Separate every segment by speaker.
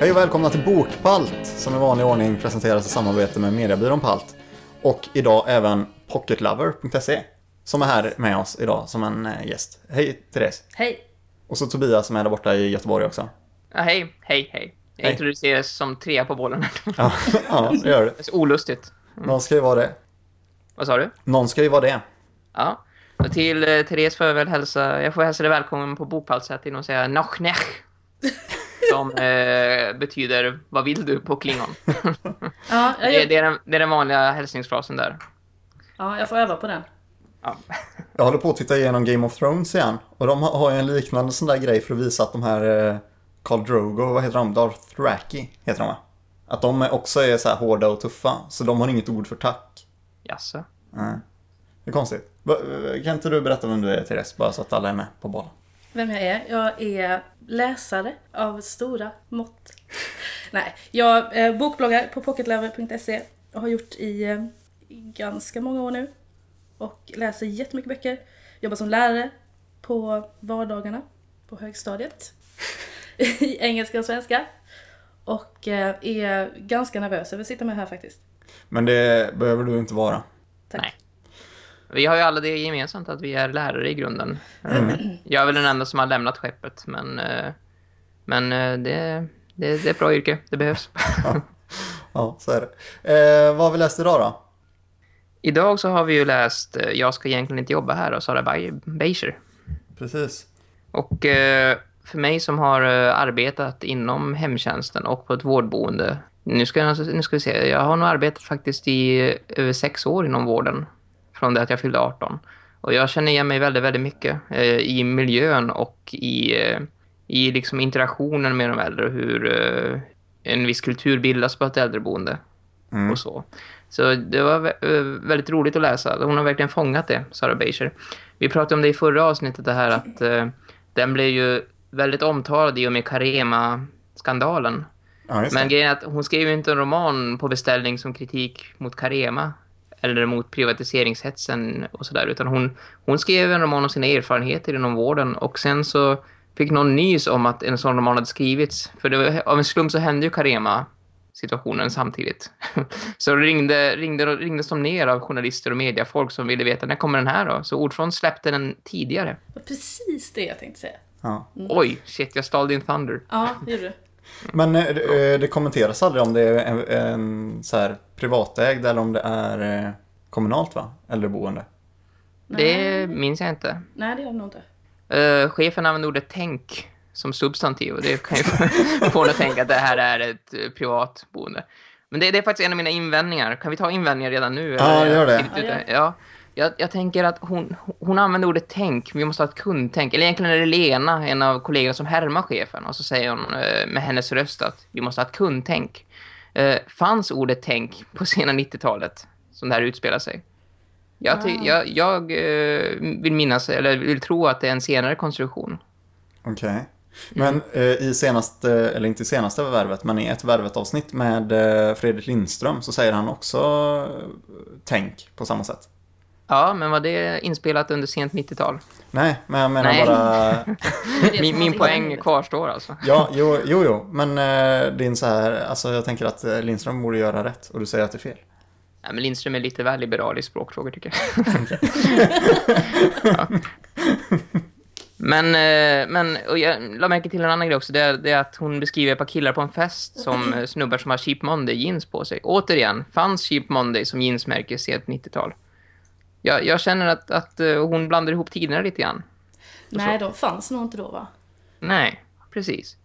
Speaker 1: Hej och välkomna till Bokpalt som i vanlig ordning presenteras i samarbete med mediebyrån Palt. Och idag även pocketlover.se som är här med oss idag som en eh, gäst. Hej Therese!
Speaker 2: Hej!
Speaker 1: Och så Tobias som är där borta i Göteborg också.
Speaker 3: Ja, hej, hej, hej. Jag
Speaker 1: Hej.
Speaker 3: introduceras som trea på bollen.
Speaker 1: Ja, ja det gör det.
Speaker 3: Det är så olustigt.
Speaker 1: Någon ska ju vara det.
Speaker 3: Vad sa du?
Speaker 1: Någon ska ju vara det.
Speaker 3: Ja. Och till eh, Therese får jag väl hälsa, jag får hälsa dig välkommen på Bopalset genom att säga noch nech. Som eh, betyder vad vill du på klingon.
Speaker 2: Ja, jag,
Speaker 3: Det, det, är den, det är den vanliga hälsningsfrasen där.
Speaker 2: ja, jag får öva på den.
Speaker 3: Ja.
Speaker 1: Jag håller på att titta igenom Game of Thrones igen. Och de har ju en liknande sån där grej för att visa att de här eh, Khal Drogo, vad heter de? Darth heter de va? Att de också är så här hårda och tuffa. Så de har inget ord för tack.
Speaker 3: Jaså?
Speaker 1: Nej. Det är konstigt. Va- Kan inte du berätta vem du är Therese? Bara så att alla är med på bollen.
Speaker 2: Vem jag är? Jag är läsare av stora mått. Nej, jag eh, bokbloggar på pocketlover.se och har gjort i, eh, ganska många år nu. Och läser jättemycket böcker. Jobbar som lärare på vardagarna på högstadiet. I engelska och svenska. Och eh, är ganska nervös över att sitta med här faktiskt.
Speaker 1: Men det behöver du inte vara.
Speaker 2: Tack.
Speaker 3: Nej. Vi har ju alla det gemensamt att vi är lärare i grunden. Eh, Jag är väl den enda som har lämnat skeppet, men, eh, men eh, det, det, det är ett bra yrke. Det behövs.
Speaker 1: Ja, så är det. Eh, vad har vi läst idag då?
Speaker 3: Idag så har vi ju läst eh, Jag ska egentligen inte jobba här av Sara Be- Beischer.
Speaker 1: Precis.
Speaker 3: Och eh, för mig som har arbetat inom hemtjänsten och på ett vårdboende. Nu ska, jag, nu ska vi se, jag har nog arbetat faktiskt i över sex år inom vården. Från det att jag fyllde 18. Och jag känner igen mig väldigt, väldigt mycket eh, i miljön och i, eh, i liksom interaktionen med de äldre. och Hur eh, en viss kultur bildas på ett äldreboende
Speaker 1: Mm.
Speaker 3: och så. Så det var vä- eh, väldigt roligt att läsa. Hon har verkligen fångat det, Sarah Beischer. Vi pratade om det i förra avsnittet, det här att eh, den blev ju väldigt omtalad i och med Carema-skandalen.
Speaker 1: Ja,
Speaker 3: Men grejen är att hon skrev ju inte en roman på beställning som kritik mot Carema eller mot privatiseringshetsen och sådär, utan hon, hon skrev en roman om sina erfarenheter inom vården och sen så fick någon nys om att en sån roman hade skrivits. För det var, av en slump så hände ju Carema situationen samtidigt. Så ringde, ringde, ringdes de ner av journalister och mediafolk som ville veta när kommer den här då? Så ordföranden släppte den tidigare.
Speaker 2: Precis det jag tänkte säga.
Speaker 1: Ja.
Speaker 3: Oj, shit, jag stal din thunder.
Speaker 2: Ja, det gjorde du.
Speaker 1: Men eh, det, eh, det kommenteras aldrig om det är en, en så här privatägd eller om det är eh, kommunalt va? Äldreboende.
Speaker 3: Det minns jag inte.
Speaker 2: Nej, det gör det nog inte.
Speaker 3: Uh, chefen använde ordet tänk som substantiv och det kan ju få en att tänka att det här är ett privat boende. Men det, det är faktiskt en av mina invändningar. Kan vi ta invändningar redan nu?
Speaker 1: Ja,
Speaker 3: eller?
Speaker 1: gör det.
Speaker 2: Ja, gör
Speaker 3: Ja, jag, jag tänker att hon, hon använder ordet tänk. Vi måste ha ett kundtänk. Eller egentligen är det Lena, en av kollegorna som härmar chefen. Och så säger hon eh, med hennes röst att vi måste ha ett kundtänk. Uh, fanns ordet tänk på sena 90-talet som det här utspelar sig? Jag, ty-
Speaker 2: Ah.
Speaker 3: jag, jag eh, vill minnas, eller vill tro att det är en senare konstruktion.
Speaker 1: Okej. Men eh, i senaste, eller inte i senaste värvet, men i ett värvet avsnitt med eh, Fredrik Lindström så säger han också eh, tänk på samma sätt.
Speaker 3: Ja, men var det inspelat under sent 90-tal?
Speaker 1: Nej, men jag menar
Speaker 3: Nej.
Speaker 1: bara...
Speaker 3: Min, min poäng kvarstår alltså.
Speaker 1: Ja, jo, jo, jo. men eh, det är en så här, alltså jag tänker att eh, Lindström borde göra rätt och du säger att det är fel.
Speaker 3: Ja, men Lindström är lite väl liberal i språkfrågor tycker jag. ja. Men, eh, men och jag la märke till en annan grej också. Det är, det är att hon beskriver ett par killar på en fest som eh, snubbar som har Cheap Monday jeans på sig. Återigen, fanns Cheap Monday som jeansmärke sent 90-tal? Jag, jag känner att, att eh, hon blandar ihop tiderna lite grann.
Speaker 2: Nej, de fanns nog inte då va?
Speaker 3: Nej, precis.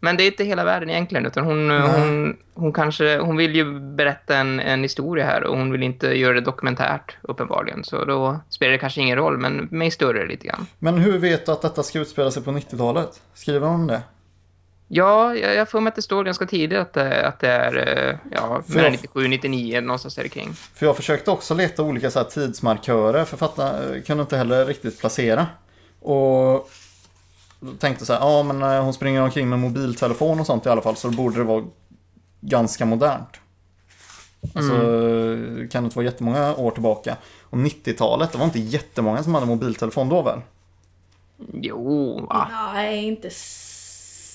Speaker 3: Men det är inte hela världen egentligen, utan hon, hon, hon kanske, hon vill ju berätta en, en historia här och hon vill inte göra det dokumentärt, uppenbarligen. Så då spelar det kanske ingen roll, men mig större lite grann.
Speaker 1: Men hur vet du att detta ska utspela sig på 90-talet? Skriver hon det?
Speaker 3: Ja, jag, jag får mig att det står ganska tidigt att det, att det är eh, ja,
Speaker 1: För
Speaker 3: mellan
Speaker 1: jag-
Speaker 3: 97 99 någonstans där kring.
Speaker 1: För jag försökte också leta olika så här tidsmarkörer, författaren kunde inte heller riktigt placera. Och tänkte så här, ja men eh, hon springer omkring med mobiltelefon och sånt i alla fall, så då borde det vara ganska modernt. Alltså, kan det inte vara jättemånga år tillbaka. Och 90-talet, det var inte jättemånga som hade mobiltelefon då väl?
Speaker 3: Jo, va?
Speaker 2: Nej, inte s-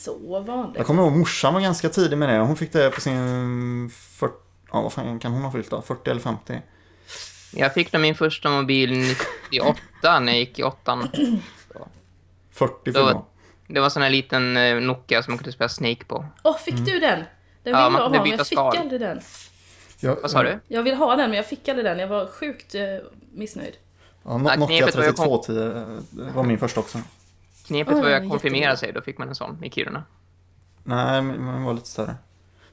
Speaker 2: så vanligt.
Speaker 1: Jag kommer ihåg morsan var ganska tidig med det. Hon fick det på sin 40, ja vad fan kan hon ha fyllt då? 40 eller 50?
Speaker 3: Jag fick nog min första mobil 98 när jag gick i åttan.
Speaker 1: 40
Speaker 3: Då-
Speaker 1: fyllde hon.
Speaker 3: Det var sån här liten eh, Nokia som man kunde spela Snake på.
Speaker 2: Åh, fick du den? Den
Speaker 3: Ja,
Speaker 2: ville
Speaker 3: man
Speaker 2: jag ha, men jag fick
Speaker 3: skal.
Speaker 2: aldrig den.
Speaker 1: Jag,
Speaker 3: Vad sa du?
Speaker 2: Jag vill ha den, men jag fick aldrig den. Jag var sjukt eh, missnöjd.
Speaker 1: Ja, No- Nokia
Speaker 3: knepet var ju-
Speaker 1: 3210 var min första också.
Speaker 3: Knepet
Speaker 2: Oj,
Speaker 3: var ju att
Speaker 2: jättebra.
Speaker 3: konfirmera sig, då fick man en sån i Kiruna.
Speaker 1: Nej, men den var lite större.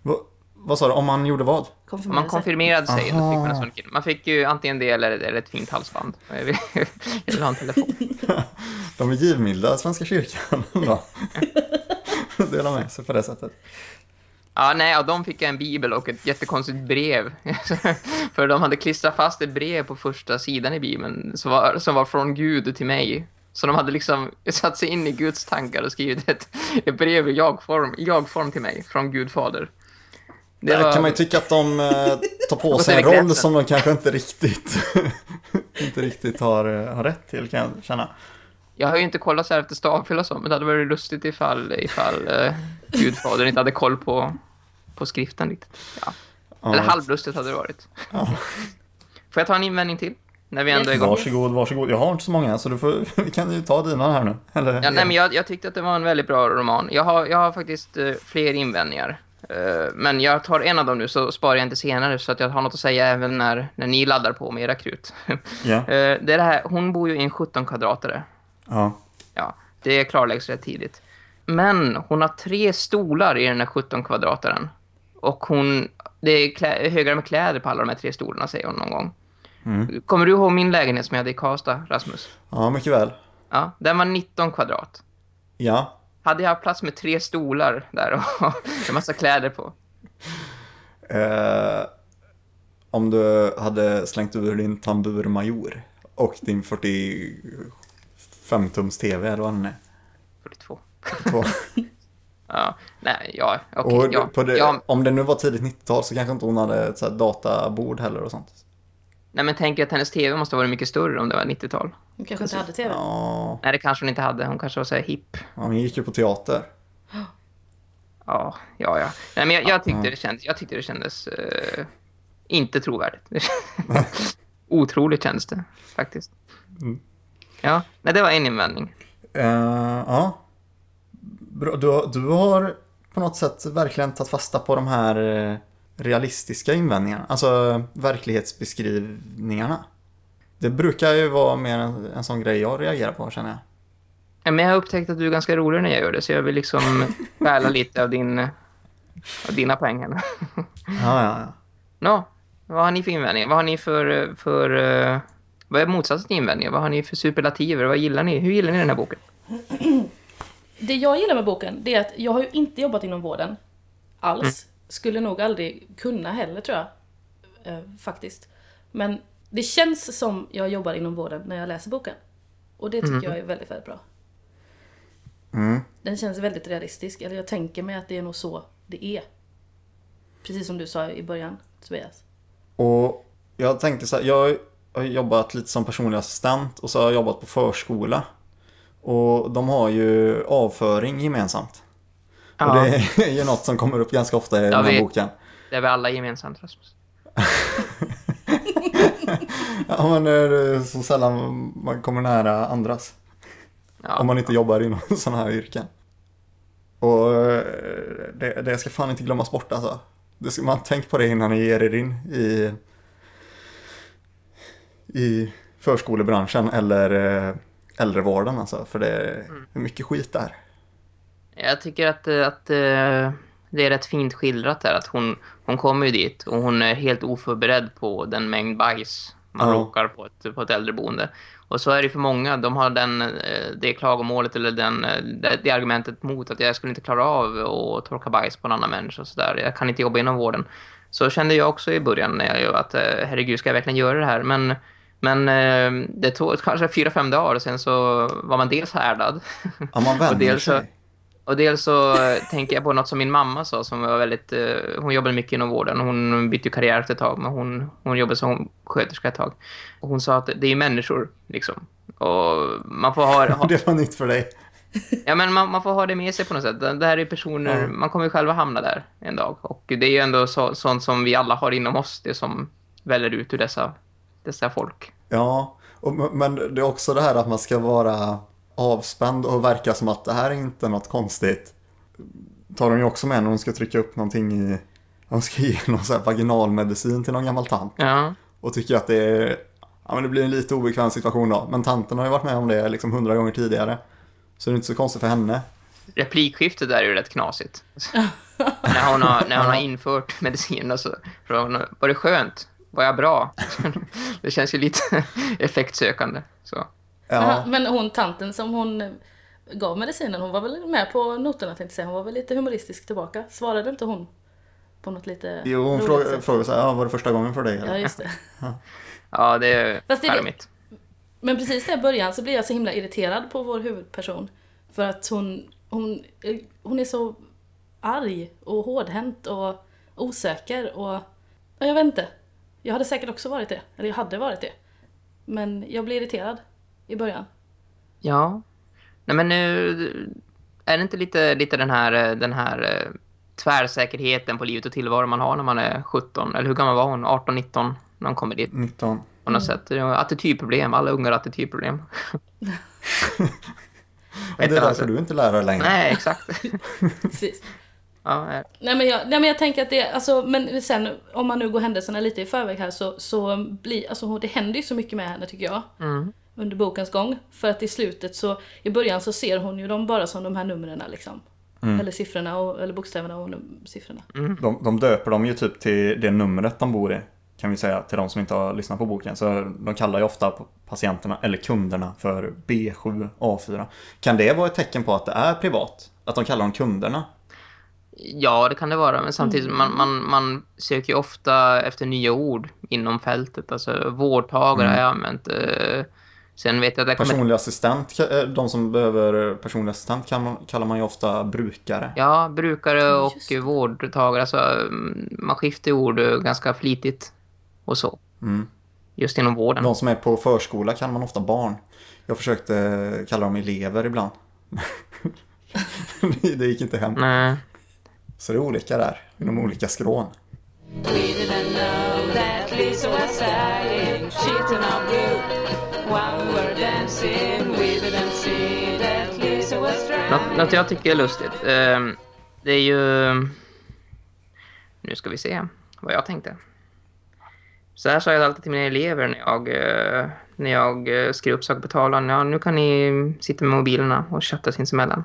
Speaker 1: Va, vad sa du? Om man gjorde vad?
Speaker 3: Om man konfirmerade sig, då fick man en sån kille. Man fick ju antingen det eller, eller ett fint halsband. Jag vill, jag vill ha en telefon.
Speaker 1: De är givmilda, Svenska kyrkan. Då. Dela med sig på det sättet.
Speaker 3: Ja, nej, och de fick en bibel och ett jättekonstigt brev. För de hade klistrat fast ett brev på första sidan i bibeln som var, som var från Gud till mig. Så de hade liksom satt sig in i Guds tankar och skrivit ett, ett brev i jag-form, till mig från Gud fader. Det
Speaker 1: Där
Speaker 3: var,
Speaker 1: kan man ju tycka att de eh, tar på sig en roll som de kanske inte riktigt, inte riktigt har, eh, har rätt till kan jag känna.
Speaker 3: Jag har ju inte kollat så här efter stavfel och så, men det hade varit lustigt ifall, ifall uh, Gud fader inte hade koll på, på skriften riktigt. Ja. Eller halvlustigt hade det varit.
Speaker 1: Ja.
Speaker 3: Får jag ta en invändning till? När vi ändå är igång.
Speaker 1: Varsågod, varsågod. Jag har inte så många så du får, vi kan ju ta dina här nu. Eller,
Speaker 3: Ja, nej, men jag, jag tyckte att det var en väldigt bra roman. Jag har, jag har faktiskt eh, fler invändningar. Eh, men jag tar en av dem nu så sparar jag inte senare så att jag har något att säga även när, när ni laddar på med era krut.
Speaker 1: Ja.
Speaker 3: Eh, det är det här, hon bor ju i en 17 kvadratare.
Speaker 1: ja.
Speaker 3: Ja, det klarläggs rätt tidigt. Men hon har tre stolar i den här 17 kvadrataren. Och hon, det är klä, högar med kläder på alla de här tre stolarna, säger hon någon gång.
Speaker 1: Mm.
Speaker 3: Kommer du ihåg min lägenhet som jag hade i Karlstad, Rasmus?
Speaker 1: ja, mycket väl.
Speaker 3: Ja, den var 19 kvadrat.
Speaker 1: Ja.
Speaker 3: Hade jag haft plats med tre stolar där och en massa kläder på.
Speaker 1: Eh, om du hade slängt ur din tamburmajor och din 45-tums TV, eller vad den är.
Speaker 3: 42.
Speaker 1: På.
Speaker 3: Ja, nej, ja, okej.
Speaker 1: och
Speaker 3: ja,
Speaker 1: det,
Speaker 3: ja,
Speaker 1: Om det nu var tidigt 90-tal så kanske inte hon hade ett så databord heller och sånt.
Speaker 3: Nej, men tänker att hennes TV måste ha varit mycket större om det var 90-tal.
Speaker 2: Hon kanske inte hade TV.
Speaker 1: Ja,
Speaker 3: Nej, det kanske hon inte hade. Hon kanske var så här hipp.
Speaker 1: ja, hon gick ju på teater.
Speaker 3: Ja, ja, ja. Nej, men jag, jag, tyckte, det kändes, jag tyckte det kändes eh, inte trovärdigt. Otroligt kändes det, faktiskt.
Speaker 1: Mm.
Speaker 3: Ja, nej, det var en invändning.
Speaker 1: Eh, ja. Bra. Du, har- du har på något sätt verkligen tagit fasta på de här eh, realistiska invändningarna. Alltså verklighetsbeskrivningarna. Det brukar ju vara mer en, en sån grej jag reagerar på känner jag.
Speaker 3: Ja, Men jag har upptäckt att du är ganska rolig när jag gör det, så jag vill liksom stjäla lite av, din, av dina poäng här.
Speaker 1: Ja, ja, ja.
Speaker 3: Nå, vad har ni för invändningar? Vad har ni för... för eh, vad är motsatsen till invändningar? Vad har ni för superlativer? Vad gillar ni? Hur gillar ni den här boken?
Speaker 2: Det jag gillar med boken, det är att jag har ju inte jobbat inom vården. Alls. Skulle nog aldrig kunna heller, tror jag. Eh, faktiskt. Men det känns som jag jobbar inom vården när jag läser boken. Och det tycker jag är väldigt, väldigt bra.
Speaker 1: Mm.
Speaker 2: Den känns väldigt realistisk. Eller jag tänker mig att det är nog så det är. Precis som du sa i början, Tobias.
Speaker 1: Och jag tänkte så här, jag har jobbat lite som personlig assistent och så har jag jobbat på förskola. Och de har ju avföring gemensamt.
Speaker 3: Ja,
Speaker 1: Och
Speaker 3: det...
Speaker 1: det är ju något som kommer upp ganska ofta i den här
Speaker 3: vi-
Speaker 1: boken.
Speaker 3: är vi alla gemensamt, Rasmus.
Speaker 1: Ja men det är så sällan man kommer nära andras.
Speaker 3: Ja.
Speaker 1: Om man inte jobbar inom sådana här yrken. Och eh, det, det ska fan inte glömmas bort alltså. Det ska, man tänk på det innan ni ger er in i, i förskolebranschen eller eh, äldrevården alltså. För det är mycket skit där.
Speaker 3: Jag tycker att, eh, att eh, det är rätt fint skildrat där. Att hon, hon kommer ju dit och hon är helt oförberedd på den mängd bajs man
Speaker 1: Ja.
Speaker 3: råkar på ett, på ett äldreboende. Och så är det för många. De har den, eh, det klagomålet eller den, det, argumentet mot att jag skulle inte klara av att torka bajs på en annan människa. Och så där. Jag kan inte jobba inom vården. Så kände jag också i början när jag att herregud ska jag verkligen göra det här. Men, men det tog kanske fyra, fem dagar och sen så var man dels härdad.
Speaker 1: Ja man vänjer
Speaker 3: dels så-
Speaker 1: sig.
Speaker 3: Och dels så eh, tänker jag på något som min mamma sa som var väldigt, eh, hon jobbade mycket inom vården. Hon bytte karriär efter ett tag men hon, hon jobbade som sköterska ett tag. Och hon sa att det är människor liksom. Och man får ha, ha
Speaker 1: Det var nytt för dig.
Speaker 3: Ja, men man, man får ha det med sig på något sätt. Det här är personer,
Speaker 1: Ja.
Speaker 3: man kommer ju själva hamna där en dag. Och det är ju ändå så, sånt som vi alla har inom oss, det som väller ut ur dessa, dessa folk.
Speaker 1: Ja, och, men det är också det här att man ska vara avspänd och verka som att det här är inte något konstigt. Tar de ju också med när hon ska trycka upp någonting i... Hon ska ge någon så här vaginalmedicin till någon gammal tant.
Speaker 3: Ja,
Speaker 1: Och tycker att det är... Ja, men det blir en lite obekväm situation då. Men tanten har ju varit med om det liksom hundra gånger tidigare. Så det är inte så konstigt för henne.
Speaker 3: replikskiftet där är ju rätt knasigt. när, hon har, när hon har infört medicinen så frågar hon, var det skönt? Var jag bra? det känns ju lite effektsökande. Så.
Speaker 1: Ja,
Speaker 2: Aha, Men hon tanten som hon gav medicinen, hon var väl med på noterna tänkte jag säga. Hon var väl lite humoristisk tillbaka. Svarade inte hon på något lite
Speaker 1: jo, hon
Speaker 2: sätt?
Speaker 1: frågar så här, ja, var det första gången för dig? Eller?
Speaker 2: Ja, just det.
Speaker 3: Ja, det är
Speaker 2: Fast det är-
Speaker 3: charmigt.
Speaker 2: Men precis där i början så blir jag så himla irriterad på vår huvudperson. För att hon, hon, hon är så arg och hårdhänt och osäker och... ja, Jag vet inte. Jag hade säkert också varit det. Eller jag hade varit det. Men jag blir irriterad i början.
Speaker 3: Ja. Nej, men nu är det inte lite, lite den här, den här eh, tvärsäkerheten på livet och tillvaro man har när man är 17? Eller hur gammal var hon? 18, 19? När hon kommer dit
Speaker 1: 19.
Speaker 3: på något sätt. Det är Attitydproblem. Alla ungar har attitydproblem.
Speaker 1: Det är därför du inte lärare längre.
Speaker 3: Nej, exakt.
Speaker 2: Precis.
Speaker 3: ja,
Speaker 2: Nej men, jag, nej men jag tänker att det, alltså, men sen om man nu går händelserna lite i förväg här så, så blir, alltså det händer ju så mycket med henne tycker jag.
Speaker 3: mm.
Speaker 2: Under bokens gång. För att i slutet så, i början så ser hon ju dem bara som de här numren liksom. Eller siffrorna, och, eller bokstäverna och num- siffrorna.
Speaker 1: De, de döper dem ju typ till det numret de bor i. Kan vi säga till de som inte har lyssnat på boken. Så de kallar ju ofta patienterna, eller kunderna, för B7, A4. Kan det vara ett tecken på att det är privat? Att de kallar dem kunderna?
Speaker 3: Ja, det kan det vara. Men samtidigt, man, man, man söker ju ofta efter nya ord inom fältet. Alltså, vårdtagare har jag använt. eh, Sen vet jag att det kommer...
Speaker 1: Personlig assistent, eh, de som behöver personlig assistent man, kallar man ju ofta brukare.
Speaker 3: Ja, brukare och
Speaker 2: just
Speaker 3: vårdtagare. Alltså, mm, man skiftar ord ganska flitigt och så.
Speaker 1: Mm.
Speaker 3: Just inom vården.
Speaker 1: De som är på förskola kallar man ofta barn. Jag försökte kalla dem elever ibland. det gick inte hem.
Speaker 3: Nej.
Speaker 1: Så det är olika där, inom olika skrån.
Speaker 4: We didn't know that Lisa was dying,
Speaker 3: Något, något jag tycker är lustigt. eh, det är ju... Nu ska vi se vad jag tänkte. Så här sa jag alltid till mina elever när jag, eh, när jag eh, skrev upp saker på tavlan. Ja, nu kan ni sitta med mobilerna och chatta sinsemellan.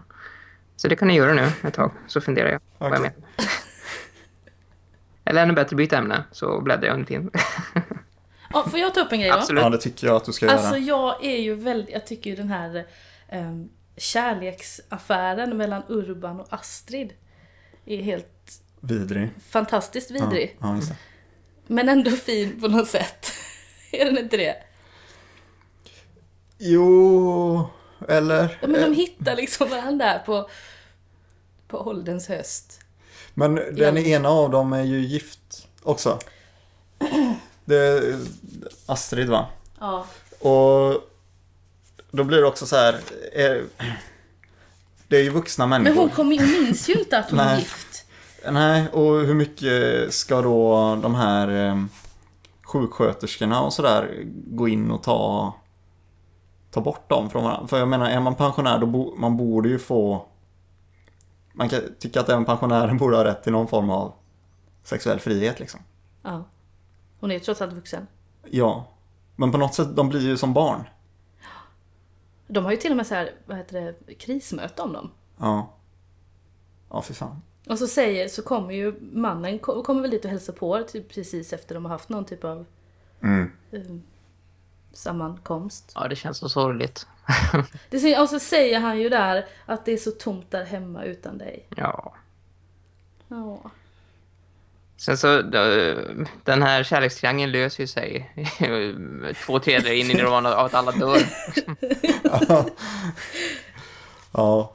Speaker 3: Så det kan ni göra nu ett tag, så funderar jag vad jag
Speaker 1: Okej.
Speaker 3: menar. Eller ännu bättre, byta ämne, så bläddrar jag under tiden.
Speaker 2: Ja, får jag ta upp en grej då?
Speaker 3: Absolut.
Speaker 1: Ja, det tycker jag att du ska göra.
Speaker 2: Alltså jag är ju väldigt, jag tycker ju den här um, kärleksaffären mellan Urban och Astrid är helt
Speaker 1: Vidrig.
Speaker 2: fantastiskt vidrig.
Speaker 1: Ja, ja.
Speaker 2: Men ändå fin på något sätt. är den inte det?
Speaker 1: Jo, eller?
Speaker 2: Ja, men de hittar liksom varandra där på, på ålderns höst.
Speaker 1: Men den ena av dem är ju gift också. Det är Astrid va?
Speaker 2: Ja.
Speaker 1: Och då blir det också så här. eh, Det är ju vuxna
Speaker 2: Men
Speaker 1: människor.
Speaker 2: hon, kommer, ju- hon minns ju inte att hon är gift.
Speaker 1: Nej, och hur mycket ska då de här eh, sjuksköterskorna och sådär gå in och ta ta bort dem från varandra? För jag menar, är man pensionär då bo, man borde ju få man kan tycka att även pensionären borde ha rätt till någon form av sexuell frihet liksom.
Speaker 2: Ja. Hon är ju trots allt vuxen.
Speaker 1: Ja. Men på något sätt, de blir ju som barn.
Speaker 2: De har ju till och med så här, vad heter det, krismöte om dem.
Speaker 1: Ja. Ja, fy fan.
Speaker 2: Och så säger, så kommer ju mannen, ko- kommer väl dit och hälsar på typ precis efter de har haft någon typ av
Speaker 1: Mm.
Speaker 2: eh, sammankomst.
Speaker 3: Ja, det känns så sorgligt.
Speaker 2: Det, och så säger han ju där att det är så tomt där hemma utan dig.
Speaker 3: ja.
Speaker 2: Ja.
Speaker 3: Sen så, den här kärlekstriangeln löser ju sig två tredjedelar in i romanen av att alla dör.
Speaker 1: Ja.